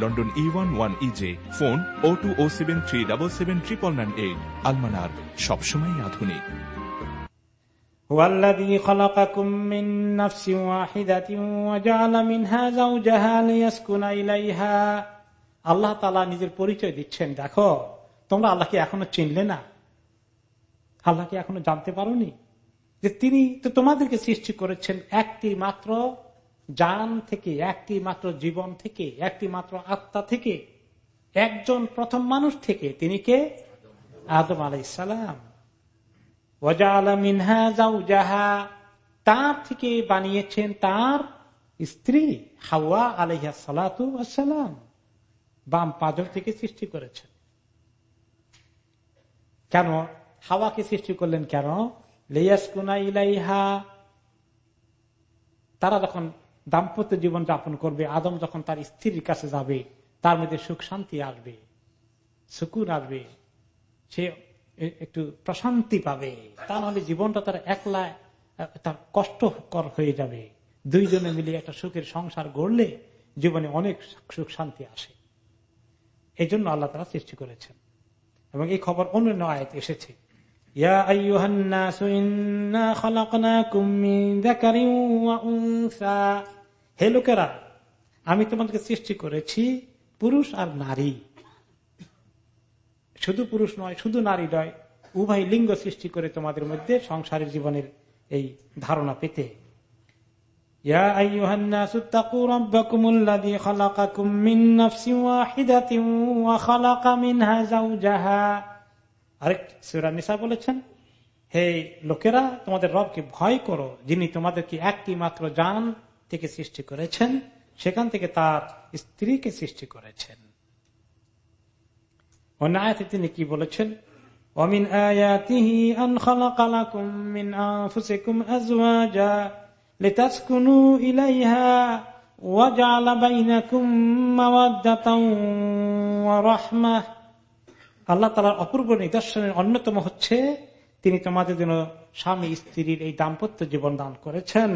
London E one one EJ phone O two O seven three double seven triple nine eight আলমানার সবসময় আধুনিক والذي خلقكم من نفس واحدة وجعل منها زوجها ليسكن إليها আল্লাহ তালা নিজের পরিচয় দিচ্ছেন দেখো তোমরা আল্লাহকে এখনো চিনলে না আল্লাহকে এখনো জানতে পারোনি যে তিনি তো তোমাদেরকে সৃষ্টি করেছেন একটি মাত্র জান থেকে, একটি মাত্র জীবন থেকে, একটি মাত্র আত্মা থেকে, একজন প্রথম মানুষ থেকে, তিনি কে? আদম আলাইসালাম তার থেকে বানিয়েছেন তার স্ত্রী হাওয়া আলহা সালাম। বাম পাজর থেকে সৃষ্টি করেছেন। কেন? হাওয়াকে সৃষ্টি করলেন কেন? লেয়াসকুনা ইলাইহা, তারা যখন দাম্পত্য জীবন যাপন করবে, আদম যখন তার স্ত্রীর কাছে যাবে, তার মধ্যে সুখ শান্তি আসবে, সুকুন আসবে, সে একটু প্রশান্তি পাবে। তা নাহলে জীবনটা তার একলা, তার কষ্টকর হয়ে যাবে। দুইজনে মিলে একটা সুখের সংসার গড়লে জীবনে অনেক সুখ শান্তি আসে। এই জন্য আল্লাহ তারা সৃষ্টি করেছেন। এবং এই খবর অন্য আয়ত এসেছে। হে লোকেরা, আমি তোমাদেরকে সৃষ্টি করেছি পুরুষ আর নারী। শুধু পুরুষ নয়, শুধু নারী নয়, উভয় লিঙ্গ সৃষ্টি করে তোমাদের মধ্যে সংসারের জীবনের এই ধারণা পেতে। বলেছেন, হে লোকেরা, তোমাদের রবকে ভয় করো, যিনি তোমাদেরকে একটি মাত্র জান থেকে সৃষ্টি করেছেন সেখান থেকে তার স্ত্রীকে সৃষ্টি করেছেন অন্য আয়াতে তিনি কি বলেছেন ومن آياته أن خلق لكم من أنفسكم أزواجا لتسكنوا إليها وجعل بينكم مودة ورحمة আল্লাহ তালার অপূর্ব নিদর্শনের অন্যতম হচ্ছে তিনি তোমাদের জন্য স্বামী স্ত্রীর এই দাম্পত্য জীবন দান করেছেন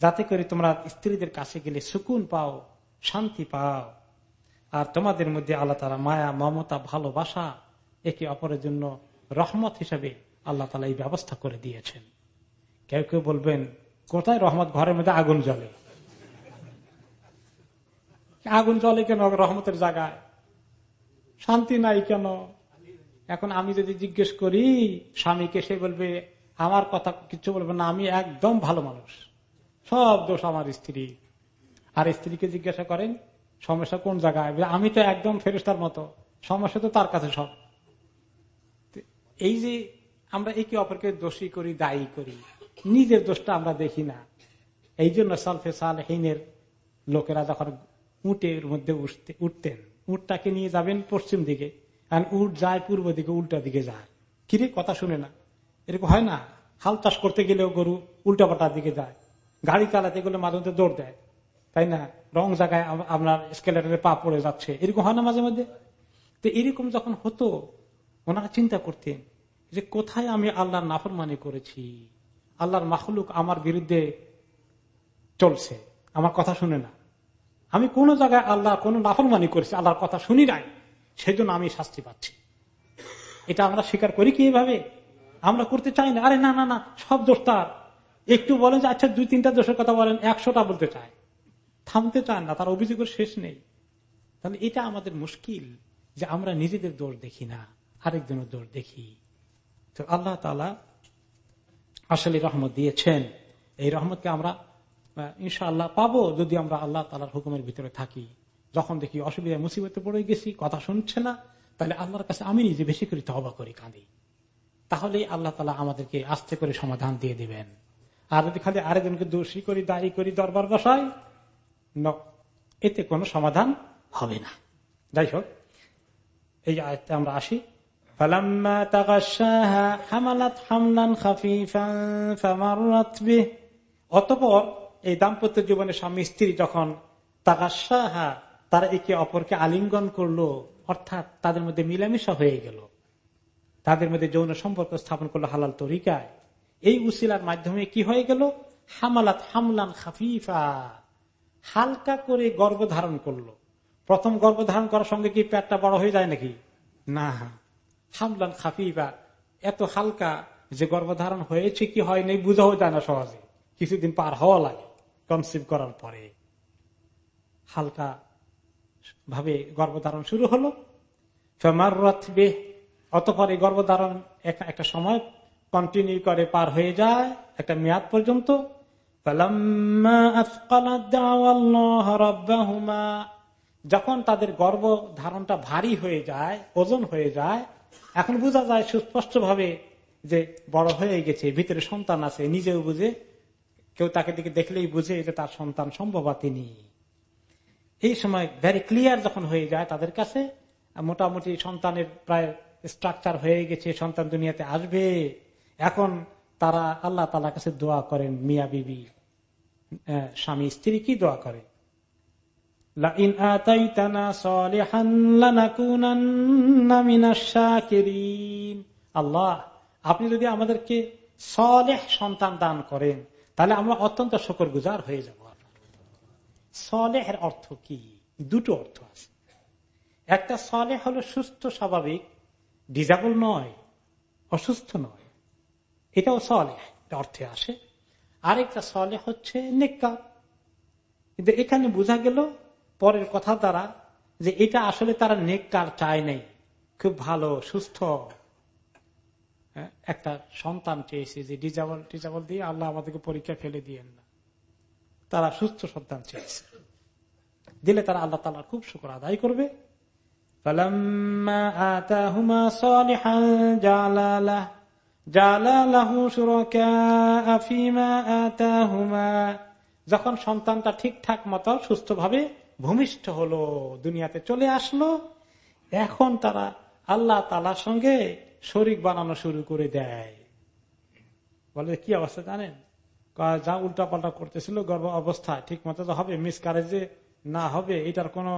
যাতে করে তোমরা স্ত্রীদের কাছে গেলে সুকুন পাও, শান্তি পাও। আর তোমাদের মধ্যে আল্লাহ তালা মায়া, মমতা, ভালোবাসা, একে অপরের জন্য রহমত হিসাবে আল্লাহ তালা এই ব্যবস্থা করে দিয়েছেন। কেউ কেউ বলবেন, কোথায় রহমত? ঘরের মধ্যে আগুন জ্বলে। আগুন জ্বলে কেন? রহমতের জায়গায়। শান্তি নাই কেন? এখন আমি যদি জিজ্ঞেস করি, স্বামীকে সে বলবে, আমার কথা কিছু বলবে না, আমি একদম ভালো মানুষ। সব দোষ আমার স্ত্রী। আর স্ত্রীকে জিজ্ঞাসা করেন, সমস্যা কোন জায়গায়? আমি তো একদম ফেরস্তার মতো। সমস্যা তো তার কাছে সব। এই যে আমরা একে অপরকে দোষী করি, দায়ী করি, নিজের দোষটা আমরা দেখি না। এই জন্য সালফে সাল হিনের লোকেরা যখন উটের মধ্যে উঠতে, উঠতেন, উটটাকে নিয়ে যাবেন পশ্চিম দিকে, আর উট যায় পূর্ব দিকে, উল্টা দিকে যায়। কিরে, কথা শুনে না। এরকম হয় না? হাল চাষ করতে গেলেও গরু উল্টা পাটার দিকে যায়। গাড়ি চালাতে গেলে মাঝে মধ্যে দৌড় দেয়, তাই না? রং জায়গায় আপনার স্কেলেটারে পা পড়ে যাচ্ছে। এরকম হয় না মাঝে মধ্যে? তো এরকম যখন হতো, ওনারা চিন্তা করতেন যে কোথায় আমি আল্লাহর নাফরমানি করেছি? আল্লাহর মাহলুক আমার বিরুদ্ধে চলছে, আমার কথা শুনে না। আমি কোন জায়গায় আল্লাহ কোন নাফরমানি করেছি, আল্লাহর কথা শুনি নাই সেই জন্য আমি শাস্তি পাচ্ছি। এটা আমরা স্বীকার করি কি এভাবে? আমরা করতে চাই না। আরে না না না, সব দোষ তার। একটু বলেন যে আচ্ছা দুই, তিনটা দোষের কথা বলেন, একশোটা বলতে চায়। থামতে চান না, তার অভিযোগের শেষ নেই। তাহলে এটা আমাদের মুশকিল যে আমরা নিজেদের দোষ দেখি না, আরেকজনের দোষ দেখি। তো আল্লাহ তালা আসলে রহমত দিয়েছেন। এই রহমতকে আমরা ইনশাআল্লাহ পাবো যদি আমরা আল্লাহ তালার হুকুমের ভিতরে থাকি। যখন দেখি অসুবিধা মুসিবতে পড়ে গেছি, কথা শুনছে না, তাহলে আল্লাহর কাছে আমি নিজে বেশি করে তহবা করি, কাঁদি। তাহলেই আল্লাহ তালা আমাদেরকে আস্তে করে সমাধান দিয়ে দিবেন। আর যদি খালি আরেকজনকে দোষী করি, দায়ী করি, দরবার বসাই এতে কোনো সমাধান হবে না। যাই হোক, এই আয়তে আমরা আসি। অতপর এই দাম্পত্য জীবনে স্বামী স্ত্রী যখন তাগাসাহা তারা একে অপরকে আলিঙ্গন করল, অর্থাৎ তাদের মধ্যে মিলামিশা হয়ে গেল। তাদের মধ্যে যৌন সম্পর্ক স্থাপন করল হালাল তরিকায়। এই উসিলার মাধ্যমে কি হয়ে গেল? হামালাত হামলান খাফিফা। হালকা করে গর্ভ ধারণ করল। প্রথম গর্ভ ধারণ করার সঙ্গে কি পেটটা বড় হয়ে যায় নাকি? না। হামলান খাফিফা। এত হালকা যে গর্ভধারণ হয়েছে কি হয়নি বুঝাও যায় না সহজে। কিছুদিন পার হওয়া লাগে কনসিভ করার পরে। হালকা ভাবে গর্ভধারণ শুরু হলো। অতপর এই গর্ভধারণ একটা সময় কন্টিনিউ করে পার হয়ে যায় একটা মেয়াদ পর্যন্ত। যখন তাদের গর্ভ ধারণটা ভারী হয়ে যায়, ওজন হয়ে যায়, এখন বোঝা যায় সুস্পষ্ট ভাবে যে বড় হয়ে গেছে, ভিতরে সন্তান আছে, নিজেও বুঝে, কেউ তাকে দিকে দেখলেই বুঝে যে তার সন্তান সম্ভব তিনি। এই সময় ভেরি ক্লিয়ার যখন হয়ে যায় তাদের কাছে, মোটামুটি সন্তানের প্রায় স্ট্রাকচার হয়ে গেছে, সন্তান দুনিয়াতে আসবে। এখন তারা আল্লাহ তালা কাছে দোয়া করেন, মিয়া বিবি স্বামী, স্ত্রী কি দোয়া করে? আল্লাহ, আপনি যদি আমাদেরকে সলেহ সন্তান দান করেন, তাহলে আমরা অত্যন্ত শকর গুজার হয়ে যাব সলেহের অর্থ কি? দুটো অর্থ আছে। একটা সলেহ হলো সুস্থ, স্বাভাবিক, ডিজাবল নয়, অসুস্থ নয়। এটাও সলেহ অর্থে আসে। আরেকটা সলে হচ্ছে নেককার। কিন্তু এখানে বোঝা গেল পরের কথা দ্বারা যে এটা আসলে তারা নেককার চায় নেই। খুব ভালো সুস্থ। হ্যাঁ, একটা সন্তান চেয়েছে যে ডিজাবল টিজাবল দিয়ে আল্লাহ আমাদেরকে পরীক্ষা ফেলে দিয়েন না। তারা সুস্থ সন্তান চেয়েছে। দিলে তারা আল্লাহ তালা খুব শুক্র আদায় করবে। যখন সন্তানটা ঠিকঠাক মতো সুস্থভাবে ভূমিষ্ঠ হলো, দুনিয়াতে চলে আসলো, এখন তারা আল্লাহ তালার সঙ্গে শরিক বানানো শুরু করে দেয়। বলে, কি অবস্থা জানেন? যা উল্টা পাল্টা করতেছিল গর্ভ অবস্থা ঠিক মতো তো হবে মিস কারেজে না হবে, এটার কোনো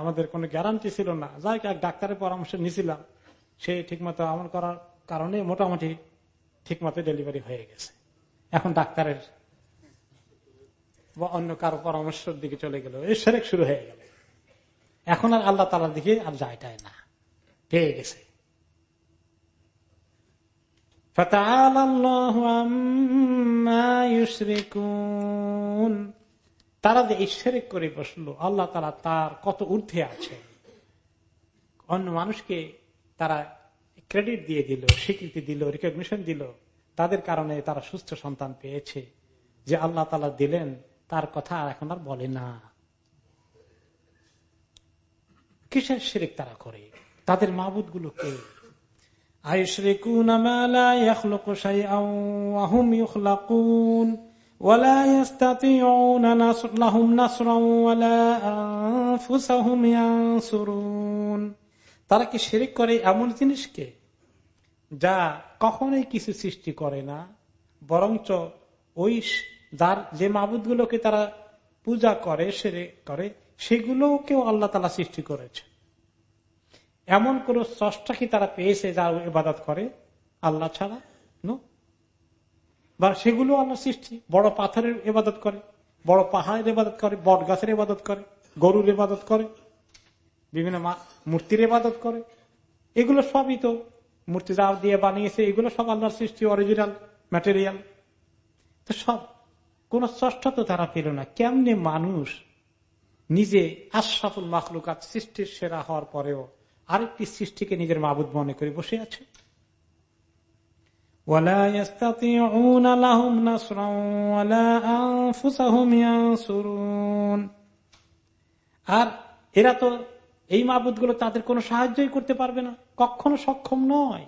আমাদের কোনো গ্যারান্টি ছিল না। যাই ডাক্তারের পরামর্শ নিয়েছিলাম সে ঠিক মতো আমল করার কারণে মোটামুটি ঠিক মতো ডেলিভারি হয়ে গেছে। এখন ডাক্তারের বা অন্য কারও পরামর্শের দিকে চলে গেল। সেরেক শুরু হয়ে গেল। এখন আর আল্লাহ তালার দিকে আর যায়টাই না। পেয়ে গেছে। তারা যে ঈশ্বরিক করে বসল, আল্লাহ তারা তার কত ঊর্ধ্বে আছে। অন্য মানুষকে তারা ক্রেডিট দিয়ে দিল, স্বীকৃতি দিল রিকগনিশন দিল। তাদের কারণে তারা সুস্থ সন্তান পেয়েছে। যে আল্লাহ তালা দিলেন, তার কথা এখন আর বলে না। কিসের শিরিক তারা করে? তাদের মাহবুদগুলো কে তারা কি শিরিক করে? এমন জিনিসকে যা কখনোই কিছু সৃষ্টি করে না, বরঞ্চ ওই যার যে মাবুদ গুলোকে তারা পূজা করে, সেরে করে, সেগুলোকেও আল্লাহ তালা সৃষ্টি করেছে। এমন কোন স্রষ্টা কি তারা পেয়েছে যা ইবাদত করে? আল্লাহ ছাড়া? নো। বা সেগুলো আল্লাহ সৃষ্টি। বড় পাথরের ইবাদত করে, বড় পাহাড়ের ইবাদত করে বট গাছের ইবাদত করে, গরুর ইবাদত করে, বিভিন্ন মূর্তির ইবাদত করে। এগুলো সবই তো মূর্তি যা দিয়ে বানিয়েছে, এগুলো সব আল্লাহর সৃষ্টি অরিজিনাল ম্যাটেরিয়াল তো সব, কোন স্রষ্টা তো তারা পেল না। কেমনে মানুষ নিজে আশরাফুল মাখলুকাত সৃষ্টির সেরা হওয়ার পরেও আরেকটি সৃষ্টিকে নিজের মাবুদ মনে করে বসে আছে? আর এরা তো এই মাবুদগুলো তাদের কোনো সাহায্যই করতে পারবে না। কখনো সক্ষম নয়।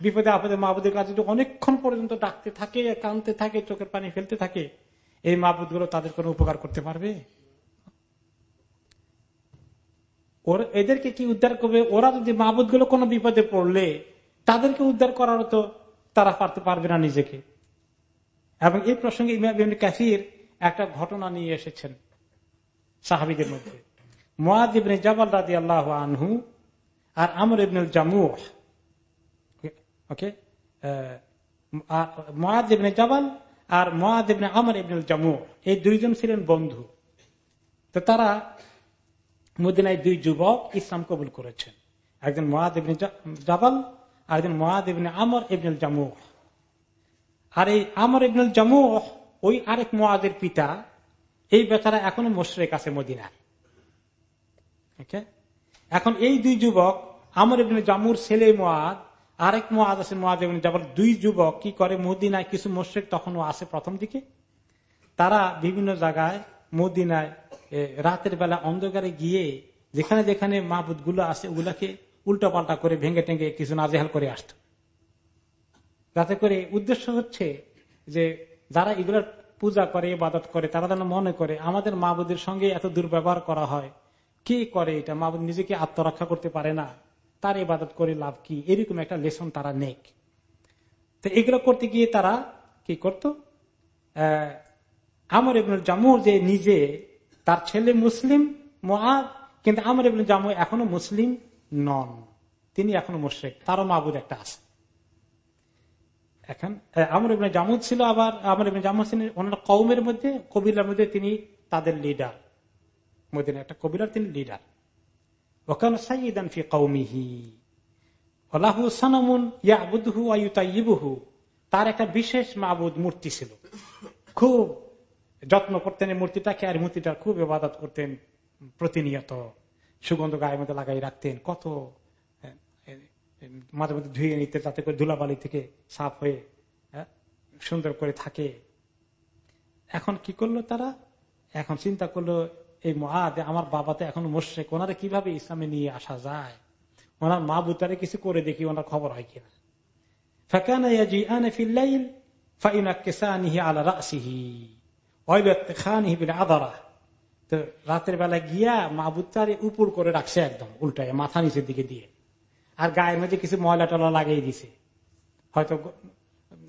বিপদে আপদে মাবুদের কাছে অনেকক্ষণ পর্যন্ত ডাকতে থাকে, কানতে থাকে, চোখের পানি ফেলতে থাকে, এই মাবুদগুলো তাদের কোনো উপকার করতে পারবে? ওর এদেরকে কি উদ্ধার করবে? ওরা যদি মাহবুদগুলো কোনো বিপদে পড়লে, তাদেরকে উদ্ধার করার তো তারা পারতে পারবে না নিজেকে। এবং এই প্রসঙ্গে ক্যাফির একটা ঘটনা নিয়ে এসেছেন সাহাবিদের মধ্যে। মোয়াদ জবাল জাবাল রাজি আল্লাহ আনহু আর আমর ইবনুল জামু ওকে? মোয়াদ ইবনে জাবাল আর মোয়াদ ইবনে আমর ইবনুল জামু এই দুইজন ছিলেন বন্ধু। তো তারা মদিনায় দুই যুবক ইসলাম কবুল করেছেন। একজন মহাদ ইবনে জাবাল আর একজন মহাদ ইবনে আমর ইবনুল জামু আর এই আমর ইবনুল জামু ওই আরেক মহাদের পিতা, এই বেচারা এখনও মোশরেক আছে মদিনায়। এখন এই দুই যুবক আমর ইবনে জামুর ছেলে মোয়াদ আরেক মোয়াদ আছে মোয়াদ ইবনে জাবাল দুই যুবক, কি করে মদিনায়, কিছু মোশরেক তখনও আছে প্রথম দিকে। তারা বিভিন্ন জায়গায় মদিনায় রাতের বেলা অন্ধকারে গিয়ে যেখানে যেখানে মাহবুদগুলো আছে, ওগুলাকে উল্টা পাল্টা করে ভেঙে টেঙ্গে কিছু নাজেহাল করে আসত। যাতে করে উদ্দেশ্য হচ্ছে যে যারা এগুলোর পূজা করে, ইবাদত করে, তারা যেন মনে করে, আমাদের মাহবুদের সঙ্গে এত দুর্ব্যবহার করা হয়, কি করে এটা? মাহবুদ নিজেকে আত্মরক্ষা করতে পারে না। তার ইবাদত করে লাভ কি? এরকম একটা লেসন তারা নেক। তো এগুলো করতে গিয়ে তারা কি করত? আমর ইবনুল জামুর যে নিজে তার ছেলে মুসলিম কিন্তু আমর ইবনে জামু এখনও মুসলিম নন। তিনি এখনও মুশ্রেক। তারও মাহবুদ একটা আছে। এখন আমর ইবনে জামুদ ছিল আবার, আমর ইবনে জামুদ ছিলেন ওনার কৌমের মধ্যে, কবিলার মধ্যে তিনি তাদের লিডার মদিনা একটা কবিলার তিনি লিডার ওখানে সাইদান ফি কৌমিহি আল্লাহু সানামুন ইয়াবুদহু আয়ুতাইবুহু তার একটা বিশেষ মাবুদ মূর্তি ছিল। খুব যত্ন করতেন মূর্তিটাকে আর মূর্তিটার খুব ইবাদত করতেন প্রতিনিয়ত। সুগন্ধ গায়ের মধ্যে লাগাই রাখতেন। কত মাঝে মধ্যে ধুয়ে নিতে তাতে করে ধুলাবালি থেকে সাফ হয়ে সুন্দর করে থাকে। এখন কি করল তারা? এখন চিন্তা করল এই মহাদ আমার বাবা তো এখন মোশেক, ওনারা কীভাবে ইসলামে নিয়ে আসা যায়? ওনার মা বুতারে কিছু করে দেখি ওনার খবর হয় কিনা। রাতের বেলা গিয়া মাহবুতারে উপর করে রাখছে একদম, উল্টায় মাথা নিচের দিকে দিয়ে। আর গায়ের মধ্যে কিছু ময়লা টলা লাগিয়ে দিছে। হয়তো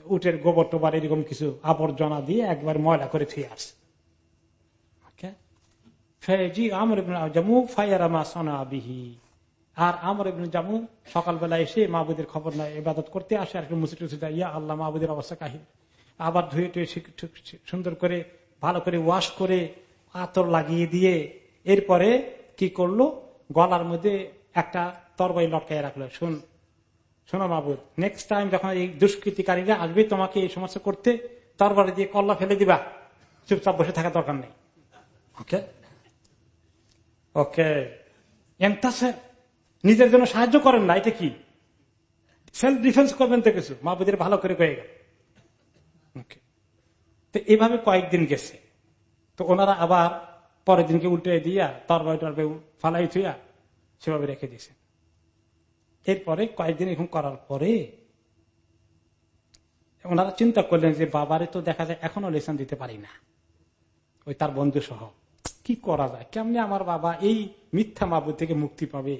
উটের গোবর টোবার এরকম কিছু আবর্জনা দিয়ে একবার ময়লা করে থুয়ে আসছে জি আমর জামু ফায়ারামা সোনা বিহি আর আমর জামু সকালবেলা এসে মাহবুদের খবর নাই ইবাদত করতে আসে, আর মুসিদ ইয়া আল্লাহ, মাহবুদের অবস্থা কাহিনী আবার ধুয়ে টুয়ে সুন্দর করে, ভালো করে ওয়াশ করে আতর লাগিয়ে দিয়ে এরপরে কি করল? গলার মধ্যে একটা তরবাই লটকাই রাখল। শুন, শোনো মাহবুদ নেক্সট টাইম যখন এই দুষ্কৃতিকারীরা আসবে তোমাকে এই সমস্যা করতে, তরবারি দিয়ে কল্লা ফেলে দিবা। চুপচাপ বসে থাকা দরকার নেই। ওকে ওকে নিজের জন্য সাহায্য করেন না, এটা কি? সেলফ ডিফেন্স করবেন তো কিছু। মা মাহবুদের ভালো করে কয়ে গেল। তো এভাবে কয়েকদিন গেছে। তো ওনারা আবার পরের দিনকে উল্টে দিয়া তরবাই টরবাই ফালাই থুয়া সেভাবে রেখে দিয়েছে। এরপরে কয়েকদিন এরকম করার পরে ওনারা চিন্তা করলেন যে বাবারে তো দেখা যায় এখনও লেসন দিতে পারি না। ওই তার বন্ধু সহ কি করা যায়? কেমনি আমার বাবা এই মিথ্যা মাবু থেকে মুক্তি পাবে?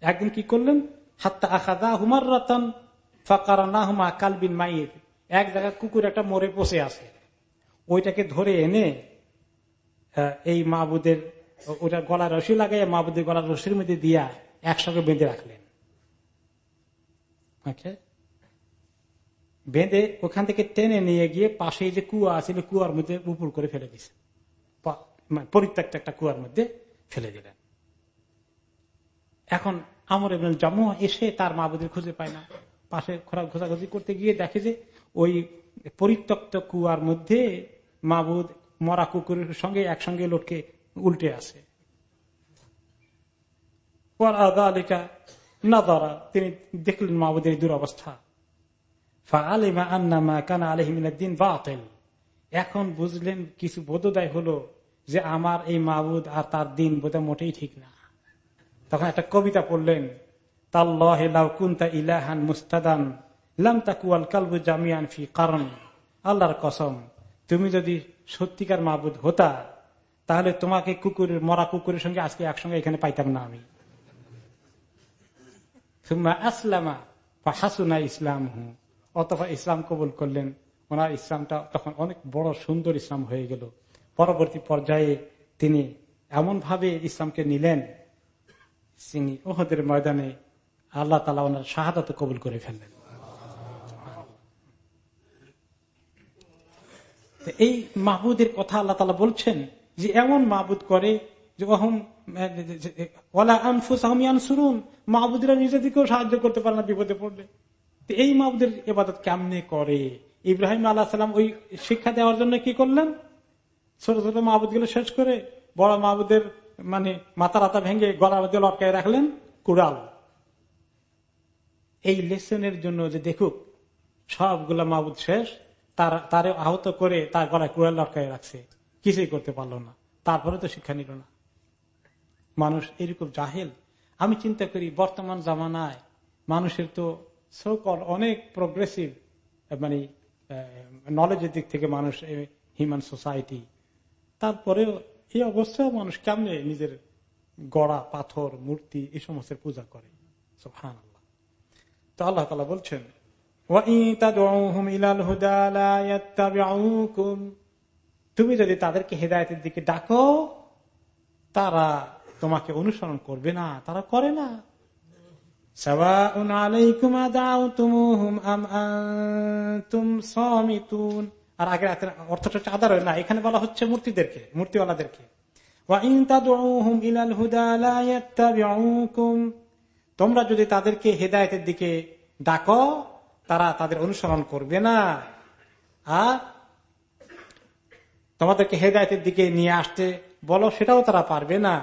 একদিন কি করলেন? হাত্তা আখাদা হুমার রতন ফাঁকার না হুমা কালবিন মাইর। এক জায়গায় কুকুর একটা মরে বসে আছে। ওইটাকে ধরে এনে এই মাহবুদের ওটার গলার রশি লাগাই মাহবুদের গলার রশির মধ্যে দিয়া একসঙ্গে বেঁধে রাখলেন। বেঁধে ওখান থেকে টেনে নিয়ে গিয়ে পাশে যে কুয়া আছিল কুয়ার মধ্যে উপর করে ফেলে মানে পরিত্যক্ত একটা কুয়ার মধ্যে ফেলে দিলেন। এখন আমর এবং জম্মু এসে তার মাহবুদের খুঁজে পায় না। পাশে খোঁজাখুঁজি করতে গিয়ে দেখে যে ওই পরিত্যক্ত কুয়ার মধ্যে মাহবুদ মরা কুকুরের সঙ্গে একসঙ্গে লোটকে উল্টে আছে তিনি দেখলেন মাহবুদের দুরবস্থা। আলিমা আন্না মা কানা আলহিমিন এখন বুঝলেন কিছু বোধদায় হলো যে আমার এই মাহবুদ আর তার দিন বোধহয় মোটেই ঠিক না। তখন একটা কবিতা পড়লেন ইলাহান মুস্তাদান জামিয়ান ফি কারণ। আল্লাহর কসম, তুমি যদি সত্যিকার মাহবুদ হতা, তাহলে তোমাকে কুকুরের মরা কুকুরের সঙ্গে আজকে একসঙ্গে এখানে পাইতাম না আমি। আসলামা হাসুনা ইসলাম হু অথবা ইসলাম কবুল করলেন। ওনার ইসলামটা তখন অনেক বড় সুন্দর ইসলাম হয়ে গেল। পরবর্তী পর্যায়ে তিনি এমন ভাবে ইসলামকে নিলেন তিনি ওহদের ময়দানে আল্লাহ তালা ওনার শাহাদাতে কবুল করে ফেললেন। এই মাহবুদের কথা আল্লাহ তালা বলছেন যে, এমন মাহবুদ করে মাহবুদরা নিজেদেরকেও সাহায্য করতে পারে না, বিপদে পড়লে। এই মাহবুদের এবাদত কেমনে করে? ইব্রাহিম আল্লাহ সাল্লাম ওই শিক্ষা দেওয়ার জন্য কি করলেন? ছোট ছোট মাহবুদগুলো শেষ করে বড় মাহবুদের মানে মাথা রাতা ভেঙে গলার মধ্যে লটকায় রাখলেন কুড়াল। এই লেসনের জন্য যে দেখুক, সবগুলা মাহবুদ শেষ, তার, তারে আহত করে তার গলায় কুড়াল লটকায় রাখছে। কিছুই করতে পারল না। তারপরে তো শিক্ষা নিল না। মানুষ এরকম জাহেল। আমি চিন্তা করি, বর্তমান জামানায় মানুষের তো সকল অনেক প্রগ্রেসিভ মানে নলেজের দিক থেকে মানুষ হিউম্যান সোসাইটি তারপরেও এই অবস্থায় মানুষ কেমনে নিজের গড়া, পাথর, মূর্তি এই সমস্ত পূজা করে? হান আল্লাহ তো আল্লাহ তালা বলছেন তুমি যদি তাদেরকে হেদায়তের দিকে ডাকো, তারা তোমাকে অনুসরণ করবে না, তারা করে না। সাওয়াউন আলাইকুম আদাউতুমুহুম আম আনতুম সামিতুন। আর আগে অর্থটা হচ্ছে আদার না, এখানে বলা হচ্ছে মূর্তিদেরকে, মূর্তিওয়ালাদেরকে। তোমরা যদি তাদেরকে হেদায়েতের দিকে ডাকো, তারা তাদের অনুসরণ করবে না। আর তোমাদেরকে হেদায়তের দিকে নিয়ে আসতে বলো, সেটাও তারা পারবে না।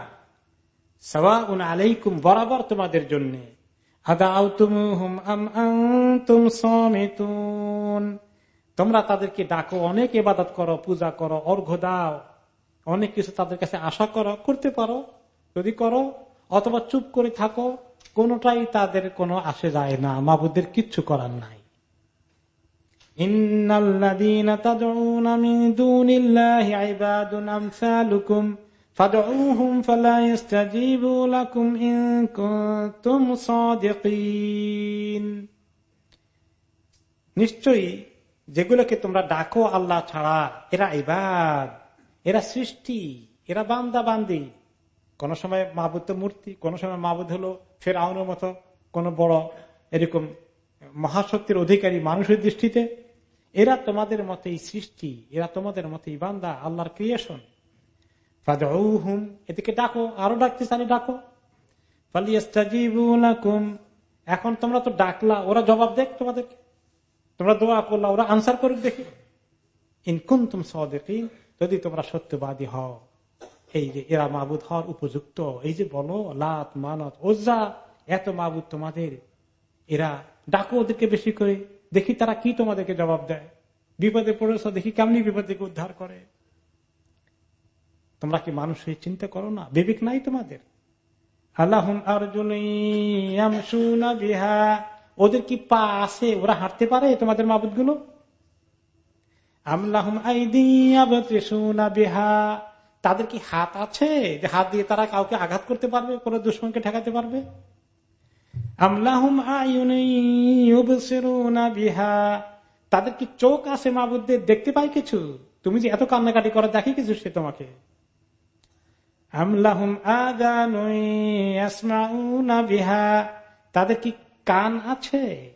সবা উন আলাইকুম, বরাবর তোমাদের জন্যে। আদা আউতুম হুম আমতুম জন্য তোমরা তাদেরকে ডাকো, অনেক এবাদত করো, পূজা করো অর্ঘ দাও, অনেক কিছু তাদের কাছে আশা করো, করতে পারো, যদি করো, অথবা চুপ করে থাকো, কোনটাই তাদের কোনো আসে যায় না, মাবুদের কিচ্ছু করার নাই। নিশ্চয়ই যেগুলোকে তোমরা ডাকো আল্লাহ ছাড়া, এরা ইবাদ, এরা সৃষ্টি, এরা বান্দা বান্দি। কোন সময় মাহবুদ তো মূর্তি, কোন সময় মাহবুদ হলো ফের আউনের মতো কোন বড় এরকম মহাশক্তির অধিকারী মানুষের দৃষ্টিতে। এরা তোমাদের মতেই সৃষ্টি, এরা তোমাদের মতেই বান্দা, আল্লাহর ক্রিয়েশন হুম এদিকে ডাকো, আরও ডাকতে চালি ডাকো। এখন তোমরা তো ডাকলা, ওরা জবাব দেখ তোমাদেরকে। তোমরা দোয়া করলা ওরা আনসার করুক দেখি। ইনকুন তুম সদেকি যদি তোমরা সত্যবাদী হও, এই যে এরা মাবুদ হওয়ার উপযুক্ত, এই যে বলো, লাত, মানত ওজা এত মাবুদ তোমাদের, এরা ডাকো ওদেরকে বেশি করে, দেখি তারা কি তোমাদেরকে জবাব দেয়। বিপদে পড়েছ, দেখি কেমনি বিপদ থেকে উদ্ধার করে। তোমরা কি মানুষ হয়ে চিন্তা করো না? বিবেক নাই তোমাদের? আল্লাহ বিহা ওদের কি পা আছে? ওরা হাঁটতে পারে তোমাদের মাবুদগুলো তাদের কি হাত আছে যে হাত দিয়ে তারা কাউকে আঘাত করতে পারবে, কোন দুশ্মনকে ঠেকাতে পারবে? বিহা। তাদের কি চোখ আছে মাবুদদের? দেখতে পাই কিছু? তুমি যে এত কান্নাকাটি করে, দেখি কিছু সে তোমাকে? আমলাহুম বিহা। তাদের কি কান আছে?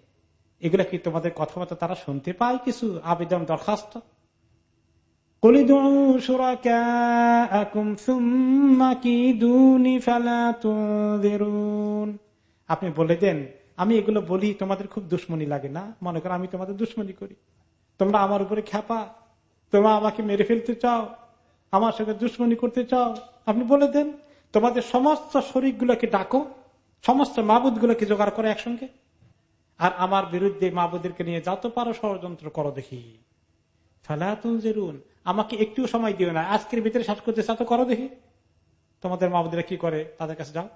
এগুলা কি তোমাদের কথাবার্তা তারা শুনতে পায় কিছু আবেদন দরখাস্ত? আপনি বলে দেন, আমি এগুলো বলি তোমাদের খুব দুশ্মনী লাগে না? মনে করো আমি তোমাদের দুশ্মনী করি। তোমরা আমার উপরে খ্যাপা। তোমরা আমাকে মেরে ফেলতে চাও। আমার সঙ্গে দুশ্মনী করতে চাও। আপনি বলে দেন, তোমাদের সমস্ত শরীর গুলোকে ডাকো। সমস্ত মাবুদ গুলোকে জোগাড় করো একসঙ্গে। আর আমার বিরুদ্ধে মাবুদেরকে নিয়ে যত পারো ষড়যন্ত্র করো দেখি। আমাকে একটু সময় দিও না, আজকের ভিতরে শ্বাস করতে চাও তো করো দেখি। তোমাদের মাবুদেরা কি করে? তাদের কাছে যাও।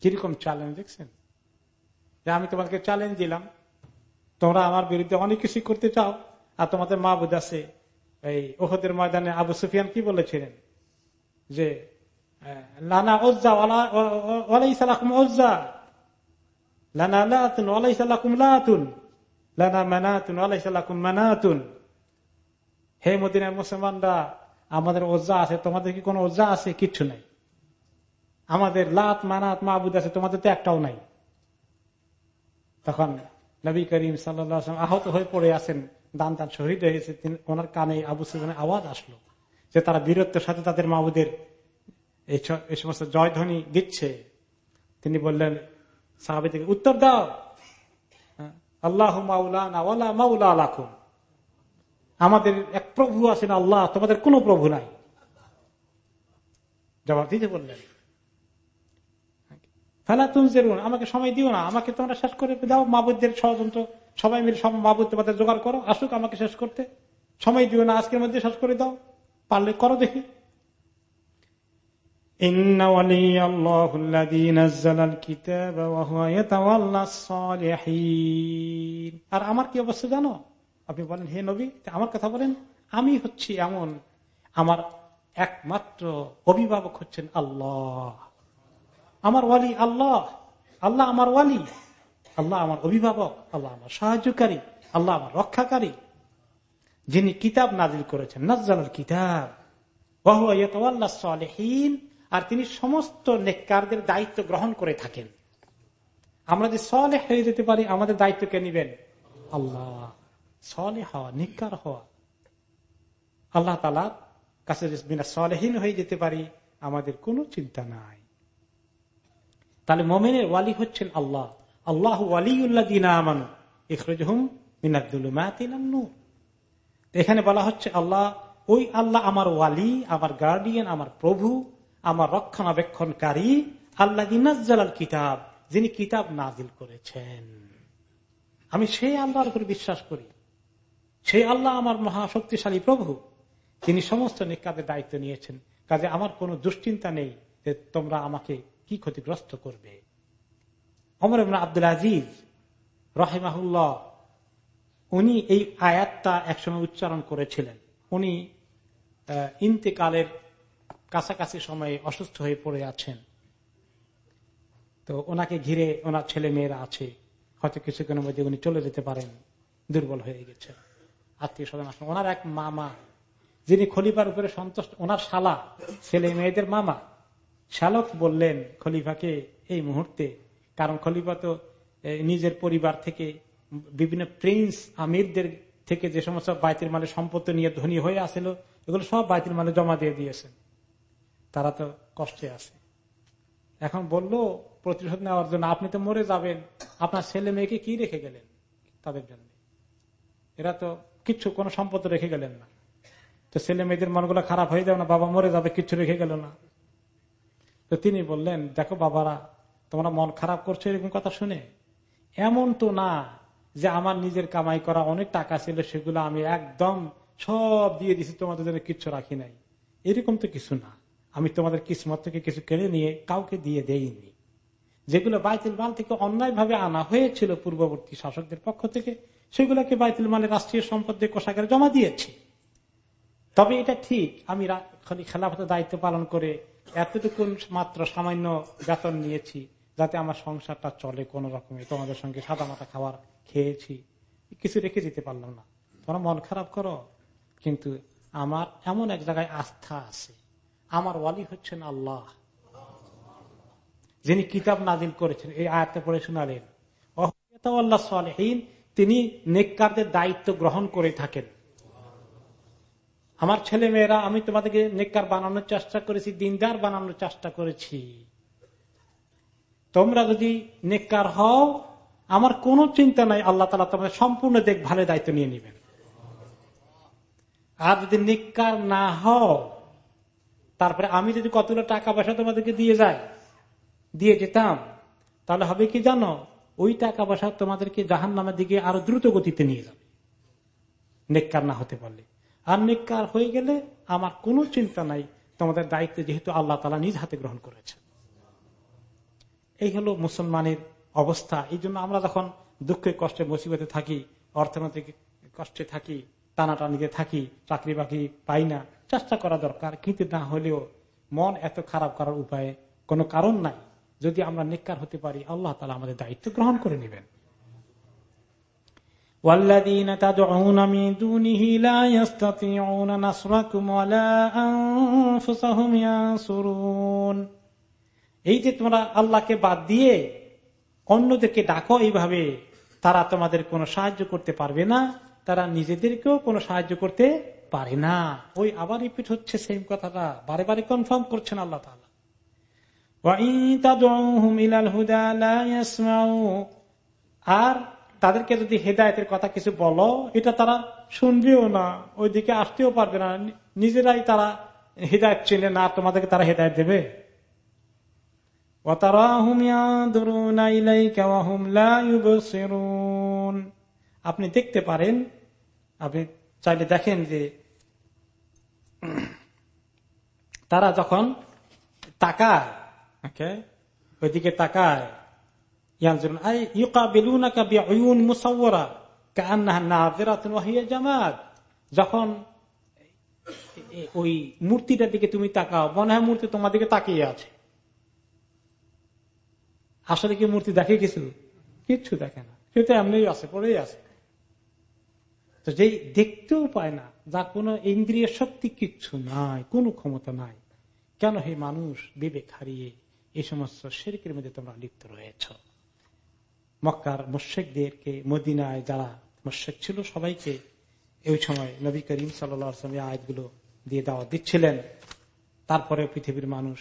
কীরকম চ্যালেঞ্জ দেখছেন? যে আমি তোমাকে চ্যালেঞ্জ দিলাম। তোমরা আমার বিরুদ্ধে অনেক কিছু করতে চাও, আর তোমাদের মাহবুদ আছে। এই ওহদের ময়দানে আবু সুফিয়ান কি বলেছিলেন? যে লানা মানাতুন হে মদিনার মুসলমানরা, আমাদের ওজ্জা আছে, তোমাদের কি কোন ওজ্জা আছে? কিচ্ছু নাই। আমাদের লাত, মানাত মাহবুদ আছে, তোমাদের তো একটাও নাই। তখন নবী করিম সাল্লাম আহত হয়ে পড়ে আছেন, দান দান শহীদ হয়েছে ওনার কানে আবু সুফানের আওয়াজ আসলো যে তারা বীরত্বের সাথে তাদের মাহবুদের এই সমস্ত জয়ধ্বনি দিচ্ছে। তিনি বললেন সাহাবি থেকে উত্তর দাও। হ্যাঁ, আল্লাহ মাউলা মাউলা আমাদের এক প্রভু আছেন আল্লাহ তোমাদের কোন প্রভু নাই। জবাব দিতে বললেন। ফেলা তুমি আমাকে সময় দিও না আমাকে তোমরা শেষ করে দাও মাবুদের ষড়যন্ত্র সবাই মিলে সব মাবুদ তোমাদের জোগাড় করো আসুক আমাকে শেষ করতে। সময় দিও না আজকের মধ্যে শেষ করে দাও। পারলে করো দেখি। আর আমার কি অবস্থা জানো? আপনি বলেন, হে নবী আমার কথা বলেন? আমি হচ্ছি এমন, আমার একমাত্র অভিভাবক হচ্ছেন আল্লাহ। আমার ওয়ালি আল্লাহ আল্লাহ আমার ওয়ালি, আল্লাহ আমার অভিভাবক, আল্লাহ আমার সাহায্যকারী, আল্লাহ আমার রক্ষাকারী। যিনি কিতাব নাজিল করেছেন নাজাল কিতাব সালেহীন আর তিনি সমস্ত নেককারদের দায়িত্ব গ্রহণ করে থাকেন। আমরা যে সলে হয়ে যেতে পারি, আমাদের দায়িত্ব কে নিবেন? আল্লাহ। সলে হওয়া নিকার হওয়া। আল্লাহ তালা কাছে বিনা সলেহীন হয়ে যেতে পারি, আমাদের কোনো চিন্তা নাই। তাহলে মোমেনের ওয়ালি হচ্ছেন আল্লাহ। আল্লাহ ওয়ালিউল্লাহ দিনা আমানু, ইখরজহুম মিনাদুলুমাতিনান্নু এখানে বলা হচ্ছে, আল্লাহ, ওই আল্লাহ আমার ওয়ালি, আমার গার্ডিয়ান, আমার প্রভু আমার রক্ষণাবেক্ষণকারী আল্লাহ দিনাজ্জাল কিতাব, যিনি কিতাব নাজিল করেছেন। আমি সেই আল্লাহর উপর বিশ্বাস করি। সেই আল্লাহ আমার মহাশক্তিশালী প্রভু তিনি সমস্ত নিকাদের দায়িত্ব নিয়েছেন। কাজে আমার কোনো দুশ্চিন্তা নেই যে তোমরা আমাকে কি ক্ষতিগ্রস্ত করবে। অমর আব্দুল আজিজ রহেমাহুল্লাহ, উনি এই আয়াতটা একসময় উচ্চারণ করেছিলেন। উনি ইন্তেকালের কাছাকাছি সময়ে অসুস্থ হয়ে পড়ে আছেন। তো ওনাকে ঘিরে ওনার ছেলে মেয়েরা আছে। হয়তো কিছুক্ষণের মধ্যে উনি চলে যেতে পারেন। দুর্বল হয়ে গেছে আত্মীয় স্বজন আসেন ওনার এক মামা, যিনি খলিফার উপরে সন্তুষ্ট, ওনার শালা, ছেলে মেয়েদের মামা। শালক বললেন, খলিফাকে এই মুহূর্তে, কারণ খলিফা তো নিজের পরিবার থেকে, বিভিন্ন প্রিন্স, আমিরদের থেকে যে সমস্ত বাইতির মালে সম্পত্তি নিয়ে ধনী হয়ে আসছিল এগুলো সব বাইতির মালে জমা দিয়ে দিয়েছেন। তারা তো কষ্টে আছে। এখন বলল, প্রতিশোধ নেওয়ার জন্য আপনি তো মরে যাবেন, আপনার ছেলে মেয়েকে কি রেখে গেলেন তাদের জন্য? এরা তো কিচ্ছু, কোনো সম্পদ রেখে গেলেন না। তো ছেলে মেয়েদের মনগুলো খারাপ হয়ে যাবে না, বাবা মরে যাবে, কিচ্ছু রেখে গেল না। তো তিনি বললেন, দেখো বাবারা, তোমরা মন খারাপ করছ এরকম কথা শুনে? এমন তো না যে আমার নিজের কামাই করা অনেক টাকা ছিল, সেগুলো আমি একদম সব দিয়ে দিছি, তোমাদের জন্য কিচ্ছু রাখি নাই। এরকম তো কিছু না। আমি তোমাদের কিসমত থেকে কিছু কেড়ে নিয়ে কাউকে দিয়ে দেইনি। যেগুলো বাইতুল মাল থেকে অন্যায় ভাবে আনা হয়েছিল পূর্ববর্তী শাসকদের পক্ষ থেকে, সেগুলোকে বাইতুল মালের রাষ্ট্রীয় সম্পদ দিয়ে কোষাগারে জমা দিয়েছি। তবে এটা ঠিক, আমি খেলাফতের দায়িত্ব পালন করে এতটুকু মাত্র সামান্য বেতন নিয়েছি যাতে আমার সংসারটা চলে কোন রকমে। তোমাদের সঙ্গে সাদা মাথা খাবার খেয়েছি। কিছু রেখে যেতে পারলাম না। তোমরা মন খারাপ করো, কিন্তু আমার এমন এক জায়গায় আস্থা আছে। আমার ওয়ালি হচ্ছেন আল্লাহ। যিনি কিতাব নাজিল করেছেন, এই আয়াতে পড়ে শোনালেন। তিনি নেককারদের দায়িত্ব গ্রহণ করে থাকেন। আমার ছেলে মেয়েরা আমি তোমাদেরকে নেককার বানানোর চেষ্টা করেছি, দিনদার বানানোর চেষ্টা করেছি। তোমরা যদি নেককার হও, আমার কোন চিন্তা নাই, আল্লাহ তালা তোমাদের সম্পূর্ণ দেখভালের দায়িত্ব নিয়ে নেবেন। আর যদি নিকার না হও তারপরে আমি যদি কতগুলো টাকা পয়সা তোমাদেরকে দিয়ে যাই, দিয়ে যেতাম, তাহলে হবে কি জানো? ওই টাকা পয়সা তোমাদেরকে জাহান নামের দিকে আরও দ্রুত গতিতে নিয়ে যাবে। নেককার না হতে পারলে। আর নেককার হয়ে গেলে আমার কোনো চিন্তা নাই, তোমাদের দায়িত্ব যেহেতু আল্লাহ তালা নিজ হাতে গ্রহণ করেছে এই হলো মুসলমানের অবস্থা। এই জন্য আমরা যখন দুঃখে কষ্টে, মুসিবতে থাকি, অর্থনৈতিক কষ্টে থাকি টানাটানিতে থাকি চাকরি বাকরি পাই না চেষ্টা করা দরকার কিন্তু না হলেও মন এত খারাপ করার উপায়ে কোনো কারণ নাই যদি আমরা নিকার হতে পারি আল্লাহ তালা আমাদের দায়িত্ব গ্রহণ করে নেবেন والذين تدعون من دونه لا يستطيعون نصركم ولا أنفسهم ينصرون এই যে তোমরা আল্লাহকে বাদ দিয়ে অন্যদেরকে ডাকো এইভাবে তারা তোমাদের কোনো সাহায্য করতে পারবে না তারা নিজেদেরকেও কোনো সাহায্য করতে পারে না। ওই আবার রিপিট হচ্ছে সেম কথাটা। বারে বারে কনফার্ম করছেন আল্লাহ আর তাদেরকে যদি হেদায়তের কথা কিছু বলো, এটা তারা শুনবেও না। ওইদিকে আসতেও পারবে না। নিজেরাই তারা হেদায়ত চেনে না তোমাদেরকে তারা হেদায়ত দেবে। আপনি দেখতে পারেন, আপনি চাইলে দেখেন যে তারা যখন তাকায় ওইদিকে তাকায় যখন ওই মূর্তিটার দিকে তুমি তাকাও, মনে হয় মূর্তি তোমার দিকে তাকিয়ে আছে। আসলে কি মূর্তি দেখে কিছু? কিচ্ছু দেখে না। সেটা এমনি আছে পড়েই আছে। তো যে দেখতেও পায় না যা কোনো ইন্দ্রিয় শক্তি কিচ্ছু নাই, কোনো ক্ষমতা নাই। কেন হে মানুষ, বিবেক হারিয়ে এই সমস্ত শেরিকের মধ্যে তোমরা লিপ্ত রয়েছ? মক্কার মোশেকদেরকে মদিনায় যারা মোশেক ছিল সবাইকে এই সময় নবী করিম সাল্লাম আয়াতগুলো দিয়ে দাওয়া দিচ্ছিলেন। তারপরে পৃথিবীর মানুষ,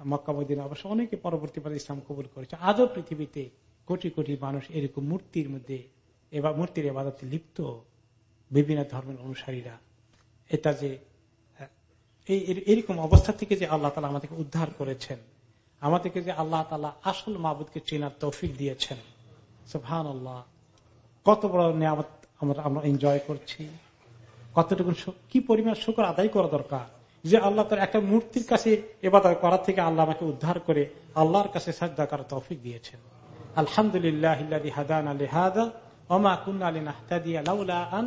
মক্কা মদিনা অবশ্য অনেকে পরবর্তী পরে ইসলাম কবুল করেছে। আজও পৃথিবীতে কোটি কোটি মানুষ এরকম মূর্তির মধ্যে এবার মূর্তির এবাদতে লিপ্ত। বিভিন্ন ধর্মের অনুসারীরা। এটা যে এরকম অবস্থা থেকে যে আল্লাহ তালা আমাদেরকে উদ্ধার করেছেন, আমাদেরকে যে আল্লাহ তালা আসল মাহবুদকে চেনার তৌফিক দিয়েছেন সুহান আল্লাহ কত বড় নিয়ামত আমরা আমরা এনজয় করছি। কতটুকু কি পরিমাণ শুকর আদায় করা দরকার যে আল্লাহ তার একটা মূর্তির কাছে এবার করার থেকে আল্লাহ আমাকে উদ্ধার করে আল্লাহর কাছে সাজদা করার তৌফিক দিয়েছেন। আলহামদুলিল্লাহ হাদান আলী হাদা ওমা কুন্না আলী নাহতাদিয়া লাউলা আন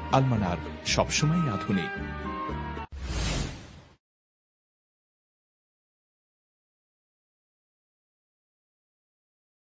আলমানার সবসময় আধুনিক।